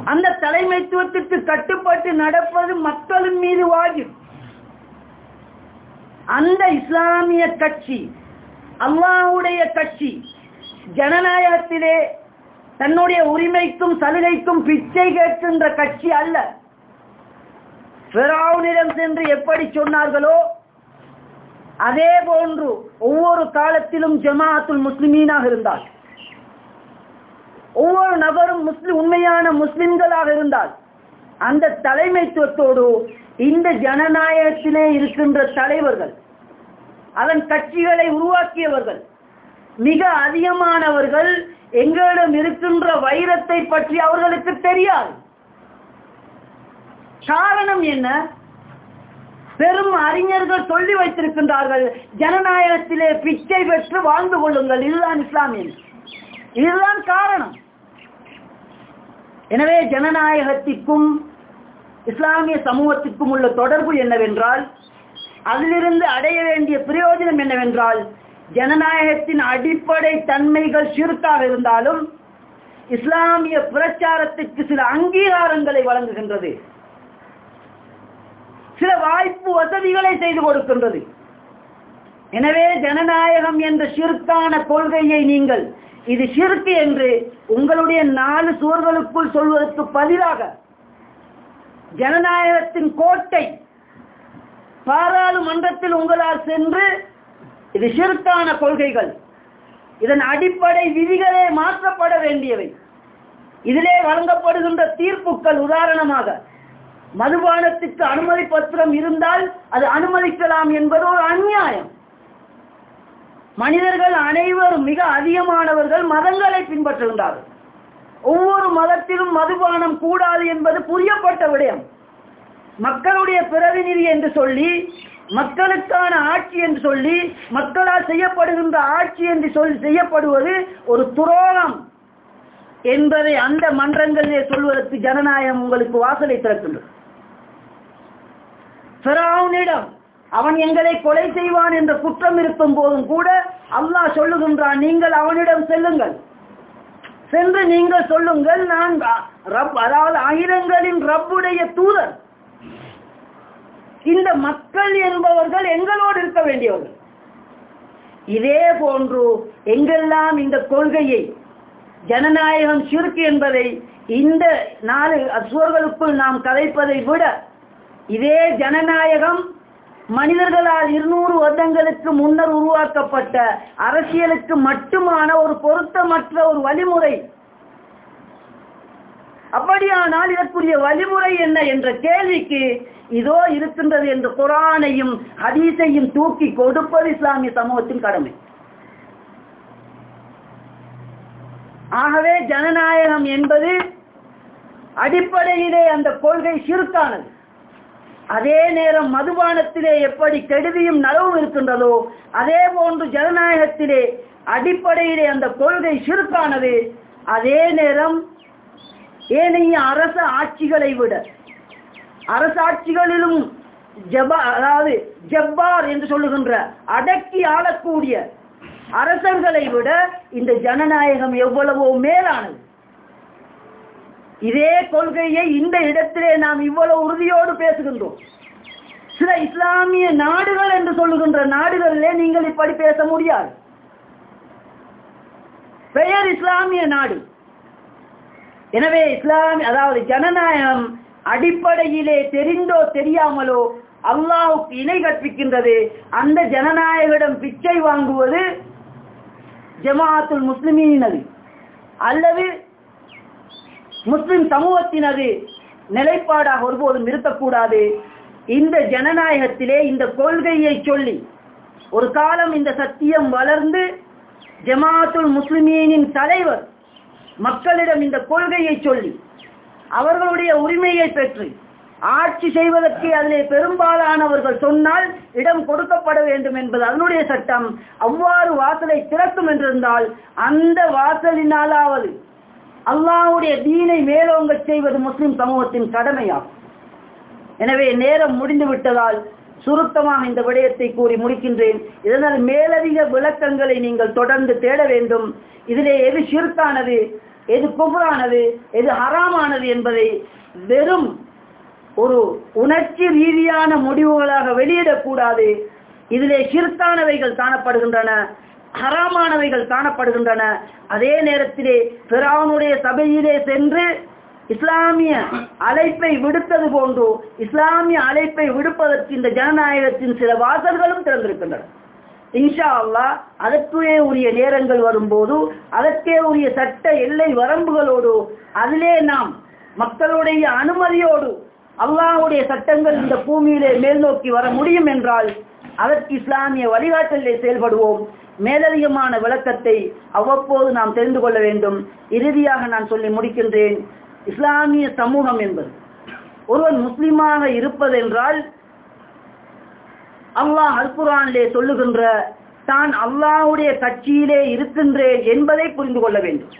அந்த தலைமைத்துவத்திற்கு கட்டுப்பட்டு நடப்பது மக்களின் மீது வாஜிப். அந்த இஸ்லாமிய கட்சி அல்லாவுடைய கட்சி ஜனநாயகத்திலே தன்னுடைய உரிமைக்கும் சலுகைக்கும் பிச்சை கேட்கின்ற கட்சி அல்ல. பிறாவுனிடம் சென்று எப்படி சொன்னார்களோ அதே போன்று ஒவ்வொரு காலத்திலும் ஜமாஅத்துல் முஸ்லிமீனாக இருந்தார் ஒவ்வொரு நபரும் முஸ்லிம் உண்மையான முஸ்லிம்களாக இருந்தால் அந்த தலைமைத்துவத்தோடு இந்த ஜனநாயகத்திலே இருக்கின்ற தலைவர்கள் அதன் கட்சிகளை உருவாக்கியவர்கள் மிக அதிகமானவர்கள் எங்களிடம் இருக்கின்ற வைரத்தை பற்றி அவர்களுக்கு தெரியாது. காரணம் என்ன? பெரும் அறிஞர்கள் சொல்லி வைத்திருக்கின்றார்கள் ஜனநாயகத்திலே பிச்சை பெற்று வாழ்ந்து கொள்ளுங்கள் இதுதான் இஸ்லாமியன் இதுதான் காரணம். எனவே ஜனநாயகத்திற்கும் இஸ்லாமிய சமூகத்திற்கும் உள்ள தொடர்பு என்னவென்றால் அதிலிருந்து அடைய வேண்டிய பிரயோஜனம் என்னவென்றால் ஜனநாயகத்தின் அடிப்படை தன்மைகள் சிறுத்தாக இருந்தாலும் இஸ்லாமிய பிரச்சாரத்துக்கு சில அங்கீகாரங்களை வழங்குகின்றது. சில வாய்ப்பு வசதிகளை செய்து கொடுக்கின்றது. எனவே ஜனநாயகம் என்ற சிறுத்தான கொள்கையை நீங்கள் இது சிறுக்கு என்று உங்களுடைய நாலு சுவர்களுக்குள் சொல்வதற்கு பதிலாக ஜனநாயகத்தின் கோட்டை பாராளுமன்றத்தில் உங்களால் சென்று இது சிறுக்கான கொள்கைகள். இதன் அடிப்படை விதிகளே மாற்றப்பட வேண்டியவை. இதிலே வழங்கப்படுகின்ற தீர்ப்புகள் உதாரணமாக மதுபானத்துக்கு அனுமதி பத்திரம் இருந்தால் அது அனுமதிக்கலாம் என்பது ஒரு அநியாயம். மனிதர்கள் அனைவரும் மிக அதிகமானவர்கள் மதங்களை பின்பற்றுகின்றார்கள். ஒவ்வொரு மதத்திலும் மதுபானம் கூடாது என்பது புரியப்பட்ட விடயம். மக்களுடைய பிரதிநிதி என்று சொல்லி மக்களுக்கான ஆட்சி என்று சொல்லி மக்களால் செய்யப்படுகின்ற ஆட்சி என்று சொல்லி செய்யப்படுவது ஒரு துரோகம் என்பதை அந்த மன்றங்களிலே சொல்வதற்கு ஜனநாயகம் உங்களுக்கு வாசலை திறக்கின்றது. அவன் எங்களை கொலை செய்வான் என்ற குற்றம் இருக்கும் போதும் கூட அல்லாஹ் சொல்லுகின்றான் நீங்கள் அவனிடம் செல்லுங்கள். சென்று நீங்கள் சொல்லுங்கள் நான் ரப் அதாவது ஆயிரங்களின் ரப்புடைய தூதர். இந்த மக்கள் என்பவர்கள் எங்களோடு இருக்க வேண்டியவர்கள். இதே போன்று எங்கெல்லாம் இந்த கொள்கையை ஜனநாயகம் சுருக்கு என்பதை இந்த நாலு அசுவர்களுக்குள் நாம் கதைப்பதை விட இதே ஜனநாயகம் மனிதர்களால் இருநூறு வருடங்களுக்கு முன்னர் உருவாக்கப்பட்ட அரசியலுக்கு மட்டுமான ஒரு பொருத்தமற்ற ஒரு வழிமுறை. அப்படியானால் இதற்குரிய வழிமுறை என்ன என்ற கேள்விக்கு இதோ இருக்கின்றது என்று குரானையும் ஹதீஸையும் தூக்கி கொடுப்பது இஸ்லாமிய சமூகத்தின் கடமை. ஆகவே ஜனநாயகம் என்பது அடிப்படையிலே அந்த கொள்கை சிறுக்கானது அதே நேரம் மதுபானத்திலே எப்படி கெடுதியும் நலவும் இருக்கின்றதோ அதே போன்று ஜனநாயகத்திலே அடிப்படையிலே அந்த கொள்கை சிறுக்கானது அதே நேரம் ஏனைய அரச ஆட்சிகளை விட அரசாட்சிகளிலும் ஜபா அதாவது ஜப்பார் என்று சொல்லுகின்ற அடக்கி ஆளக்கூடிய அரசர்களை விட இந்த ஜனநாயகம் எவ்வளவோ மேலானது. இதே கொள்கையை இந்த இடத்திலே நாம் இவ்வளவு உறுதியோடு பேசுகின்றோம். சில இஸ்லாமிய நாடுகள் என்று சொல்லுகின்ற நாடுகளிலே நீங்கள் இப்படி பேச முடியாது. பெயர் இஸ்லாமிய நாடு. எனவே இஸ்லாமிய அதாவது ஜனநாயகம் அடிப்படையிலே தெரிந்தோ தெரியாமலோ அல்லாஹுக்கு இணை கற்பிக்கின்றது. அந்த ஜனநாயகிடம் பிச்சை வாங்குவது ஜமாத்துல் முஸ்லிமீனது. அல்லது முஸ்லிம் சமூகத்தினது நிலைப்பாடாக ஒருபோதும் இருக்கக்கூடாது இந்த ஜனநாயகத்திலே இந்த கொள்கையை சொல்லி ஒரு காலம் இந்த சத்தியம் வளர்ந்து ஜமாத்துல் முஸ்லிமீனின் தலைவர் மக்களிடம் இந்த கொள்கையை சொல்லி அவர்களுடைய உரிமையை பெற்று ஆட்சி செய்வதற்கு அதிலே பெரும்பாலானவர்கள் சொன்னால் இடம் கொடுக்கப்பட வேண்டும் என்பது அதனுடைய சட்டம். அவ்வாறு வாசலை திறக்கும் என்றிருந்தால் அந்த வாசலினாலாவது அல்லாவுடைய தீனை மேலோங்க செய்வது முஸ்லிம் சமூகத்தின் கடமையாகும். எனவே நேரம் முடிந்து விட்டதால் சுருக்கமாக இந்த விடயத்தை கூறி முடிக்கின்றேன். இதனால் மேலதிக விளக்கங்களை நீங்கள் தொடர்ந்து தேட வேண்டும். இதிலே எது சிறுக்கானது எது புகழானது எது ஹராமானது என்பதை வெறும் ஒரு உணர்ச்சி ரீதியான முடிவுகளாக வெளியிடக்கூடாது. இதிலே சிறுத்தானவைகள் காணப்படுகின்றன. ஹராமானவைகள் காணப்படுகின்றன. அதே நேரத்திலே பிராவனுடைய சபையிலே சென்று இஸ்லாமிய அழைப்பை விடுத்தது போன்று இஸ்லாமிய அழைப்பை விடுப்பதற்கு இந்த ஜனநாயகத்தின் சில வாசல்களும் திறந்திருக்கின்றன. இன்ஷா அல்லா அதற்கே உரிய நேரங்கள் வரும்போது அதற்கே உரிய சட்ட எல்லை வரம்புகளோடு அதிலே நாம் மக்களுடைய அனுமதியோடு அல்லாவுடைய சட்டங்கள் இந்த பூமியிலே மேல் நோக்கி வர முடியும் என்றால் அதற்கு இஸ்லாமிய வழிகாட்டலில் செயல்படுவோம். மேலதிகமான விளக்கத்தை அவ்வப்போது நாம் தெரிந்து கொள்ள வேண்டும். இறுதியாக நான் சொல்லி முடிக்கின்றேன் இஸ்லாமிய சமூகம் என்பது. ஒருவன் முஸ்லிமாக இருப்பதென்றால் அல்லாஹ் அல்குரானிலே சொல்லுகின்ற தான் அல்லாஹுடைய கட்சியிலே இருக்கின்றேன் என்பதை புரிந்து கொள்ள வேண்டும்.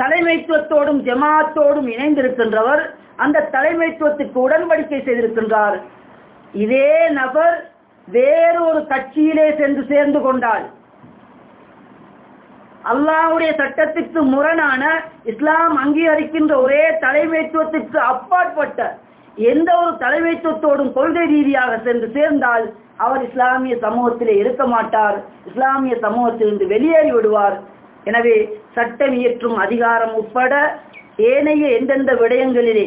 தலைமைத்துவத்தோடும் ஜமாத்தோடும் இணைந்திருக்கின்றவர் அந்த தலைமைத்துவத்துக்கு உடன்படிக்கை செய்திருக்கின்றார். இதே நபர் வேறொரு கட்சியிலே சென்று சேர்ந்து கொண்டால் அல்லாஹ்வுடைய சட்டத்திற்கு முரணான இஸ்லாம் அங்கீகரிக்கின்ற ஒரே தலைமைத்துவத்திற்கு அப்பாற்பட்ட எந்த ஒரு தலைமைத்துவத்தோடும் கொள்கை ரீதியாக சென்று சேர்ந்தால் அவர் இஸ்லாமிய சமூகத்திலே இருக்க மாட்டார். இஸ்லாமிய சமூகத்திலிருந்து வெளியேறி விடுவார். எனவே சட்டம் இயற்றும் அதிகாரம் உட்பட ஏனைய எந்தெந்த விடயங்களிலே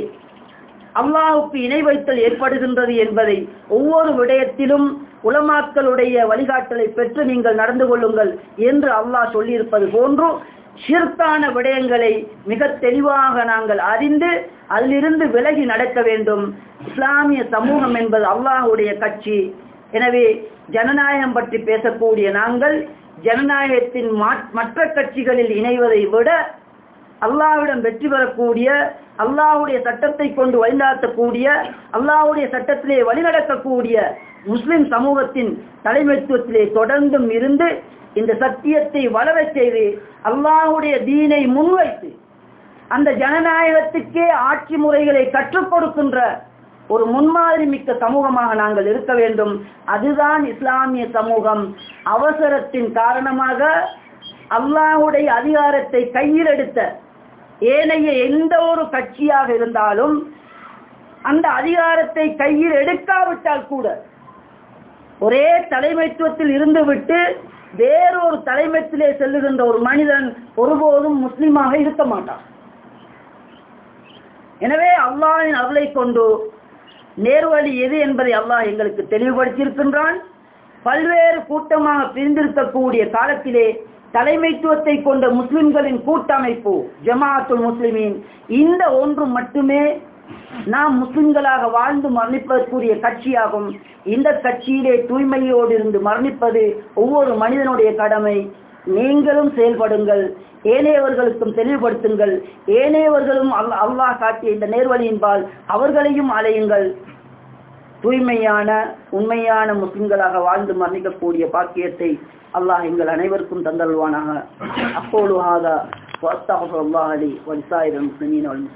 அல்லாஹுக்கு இணை வைத்தல் ஏற்படுகின்றது என்பதை ஒவ்வொரு விடயத்திலும் உலமாக்களுடைய வழிகாட்டலை பெற்று நீங்கள் நடந்து கொள்ளுங்கள் என்று அல்லாஹ் சொல்லியிருப்பது போன்று ஷிர்கான விடயங்களை மிக தெளிவாக நாங்கள் அறிந்து அதிலிருந்து விலகி நடக்க வேண்டும். இஸ்லாமிய சமூகம் என்பது அல்லாஹுடைய கட்சி. எனவே ஜனநாயகம் பற்றி பேசக்கூடிய நாங்கள் ஜனநாயகத்தின் மற்ற கட்சிகளில் இணைவதை விட அல்லாஹ்விடம் வெற்றி பெறக்கூடிய அல்லாஹுடைய சட்டத்தை கொண்டு வழிநடத்தக்கூடிய அல்லாஹுடைய சட்டத்திலே வழிநடக்கக்கூடிய முஸ்லிம் சமூகத்தின் தலைமைத்துவத்திலே தொடர்ந்தும் இருந்து இந்த சத்தியத்தை வளரச் செய்து அல்லாஹுடைய தீனை முன்வைத்து அந்த ஜனநாயகத்துக்கே ஆட்சி முறைகளை கற்றுக் கொடுக்கின்ற ஒரு முன்மாதிரி மிக்க சமூகமாக நாங்கள் இருக்க வேண்டும். அதுதான் இஸ்லாமிய சமூகம். அவசரத்தின் காரணமாக அல்லாஹுடைய அதிகாரத்தை கையில் எடுத்த ஏனைய எந்த ஒரு கட்சியாக இருந்தாலும் அந்த அதிகாரத்தை கையில் எடுக்காவிட்டால் கூட ஒரே தலைமைத்துவத்தில் இருந்துவிட்டு வேறொரு தலைமைத்திலே செல்லுகின்ற ஒரு மனிதன் ஒருபோதும் முஸ்லீமாக இருக்க மாட்டான். எனவே அல்லாஹின் அருளை கொண்டு நேர்வழி எது என்பதை அல்லாஹ் எங்களுக்கு தெளிவுபடுத்தியிருக்கின்றான். பல்வேறு கூட்டமாக பிரிந்திருக்கக்கூடிய காலத்திலே தலைமைத்துவத்தை கொண்ட முஸ்லிம்களின் கூட்டமைப்பு ஜமாஅத்துல் முஸ்லிமின் இந்த ஒன்று மட்டுமே நாம் முஸ்லிம்களாக வாழ்ந்து மரணிப்பதற்குரிய கட்சியாகும். இந்த கட்சியிலே தூய்மையோடு இருந்து மரணிப்பது ஒவ்வொரு மனிதனுடைய கடமை. நீங்களும் செயல்படுங்கள். ஏனையவர்களுக்கும் தெளிவுபடுத்துங்கள். ஏனையவர்களும் அல்லாஹ் காட்டிய இந்த நேர்வழியின்பால் அவர்களையும் அலையுங்கள். தூய்மையான உண்மையான முஸ்லிம்களாக வாழ்ந்து மரணிக்கக்கூடிய பாக்கியத்தை அல்லாஹ் எங்கள் அனைவருக்கும் தந்தல்வானாக அப்போது ஹாதா அல்லாஹ் அலி வலிசாயிரம் முஸ்லிமீன் அவள்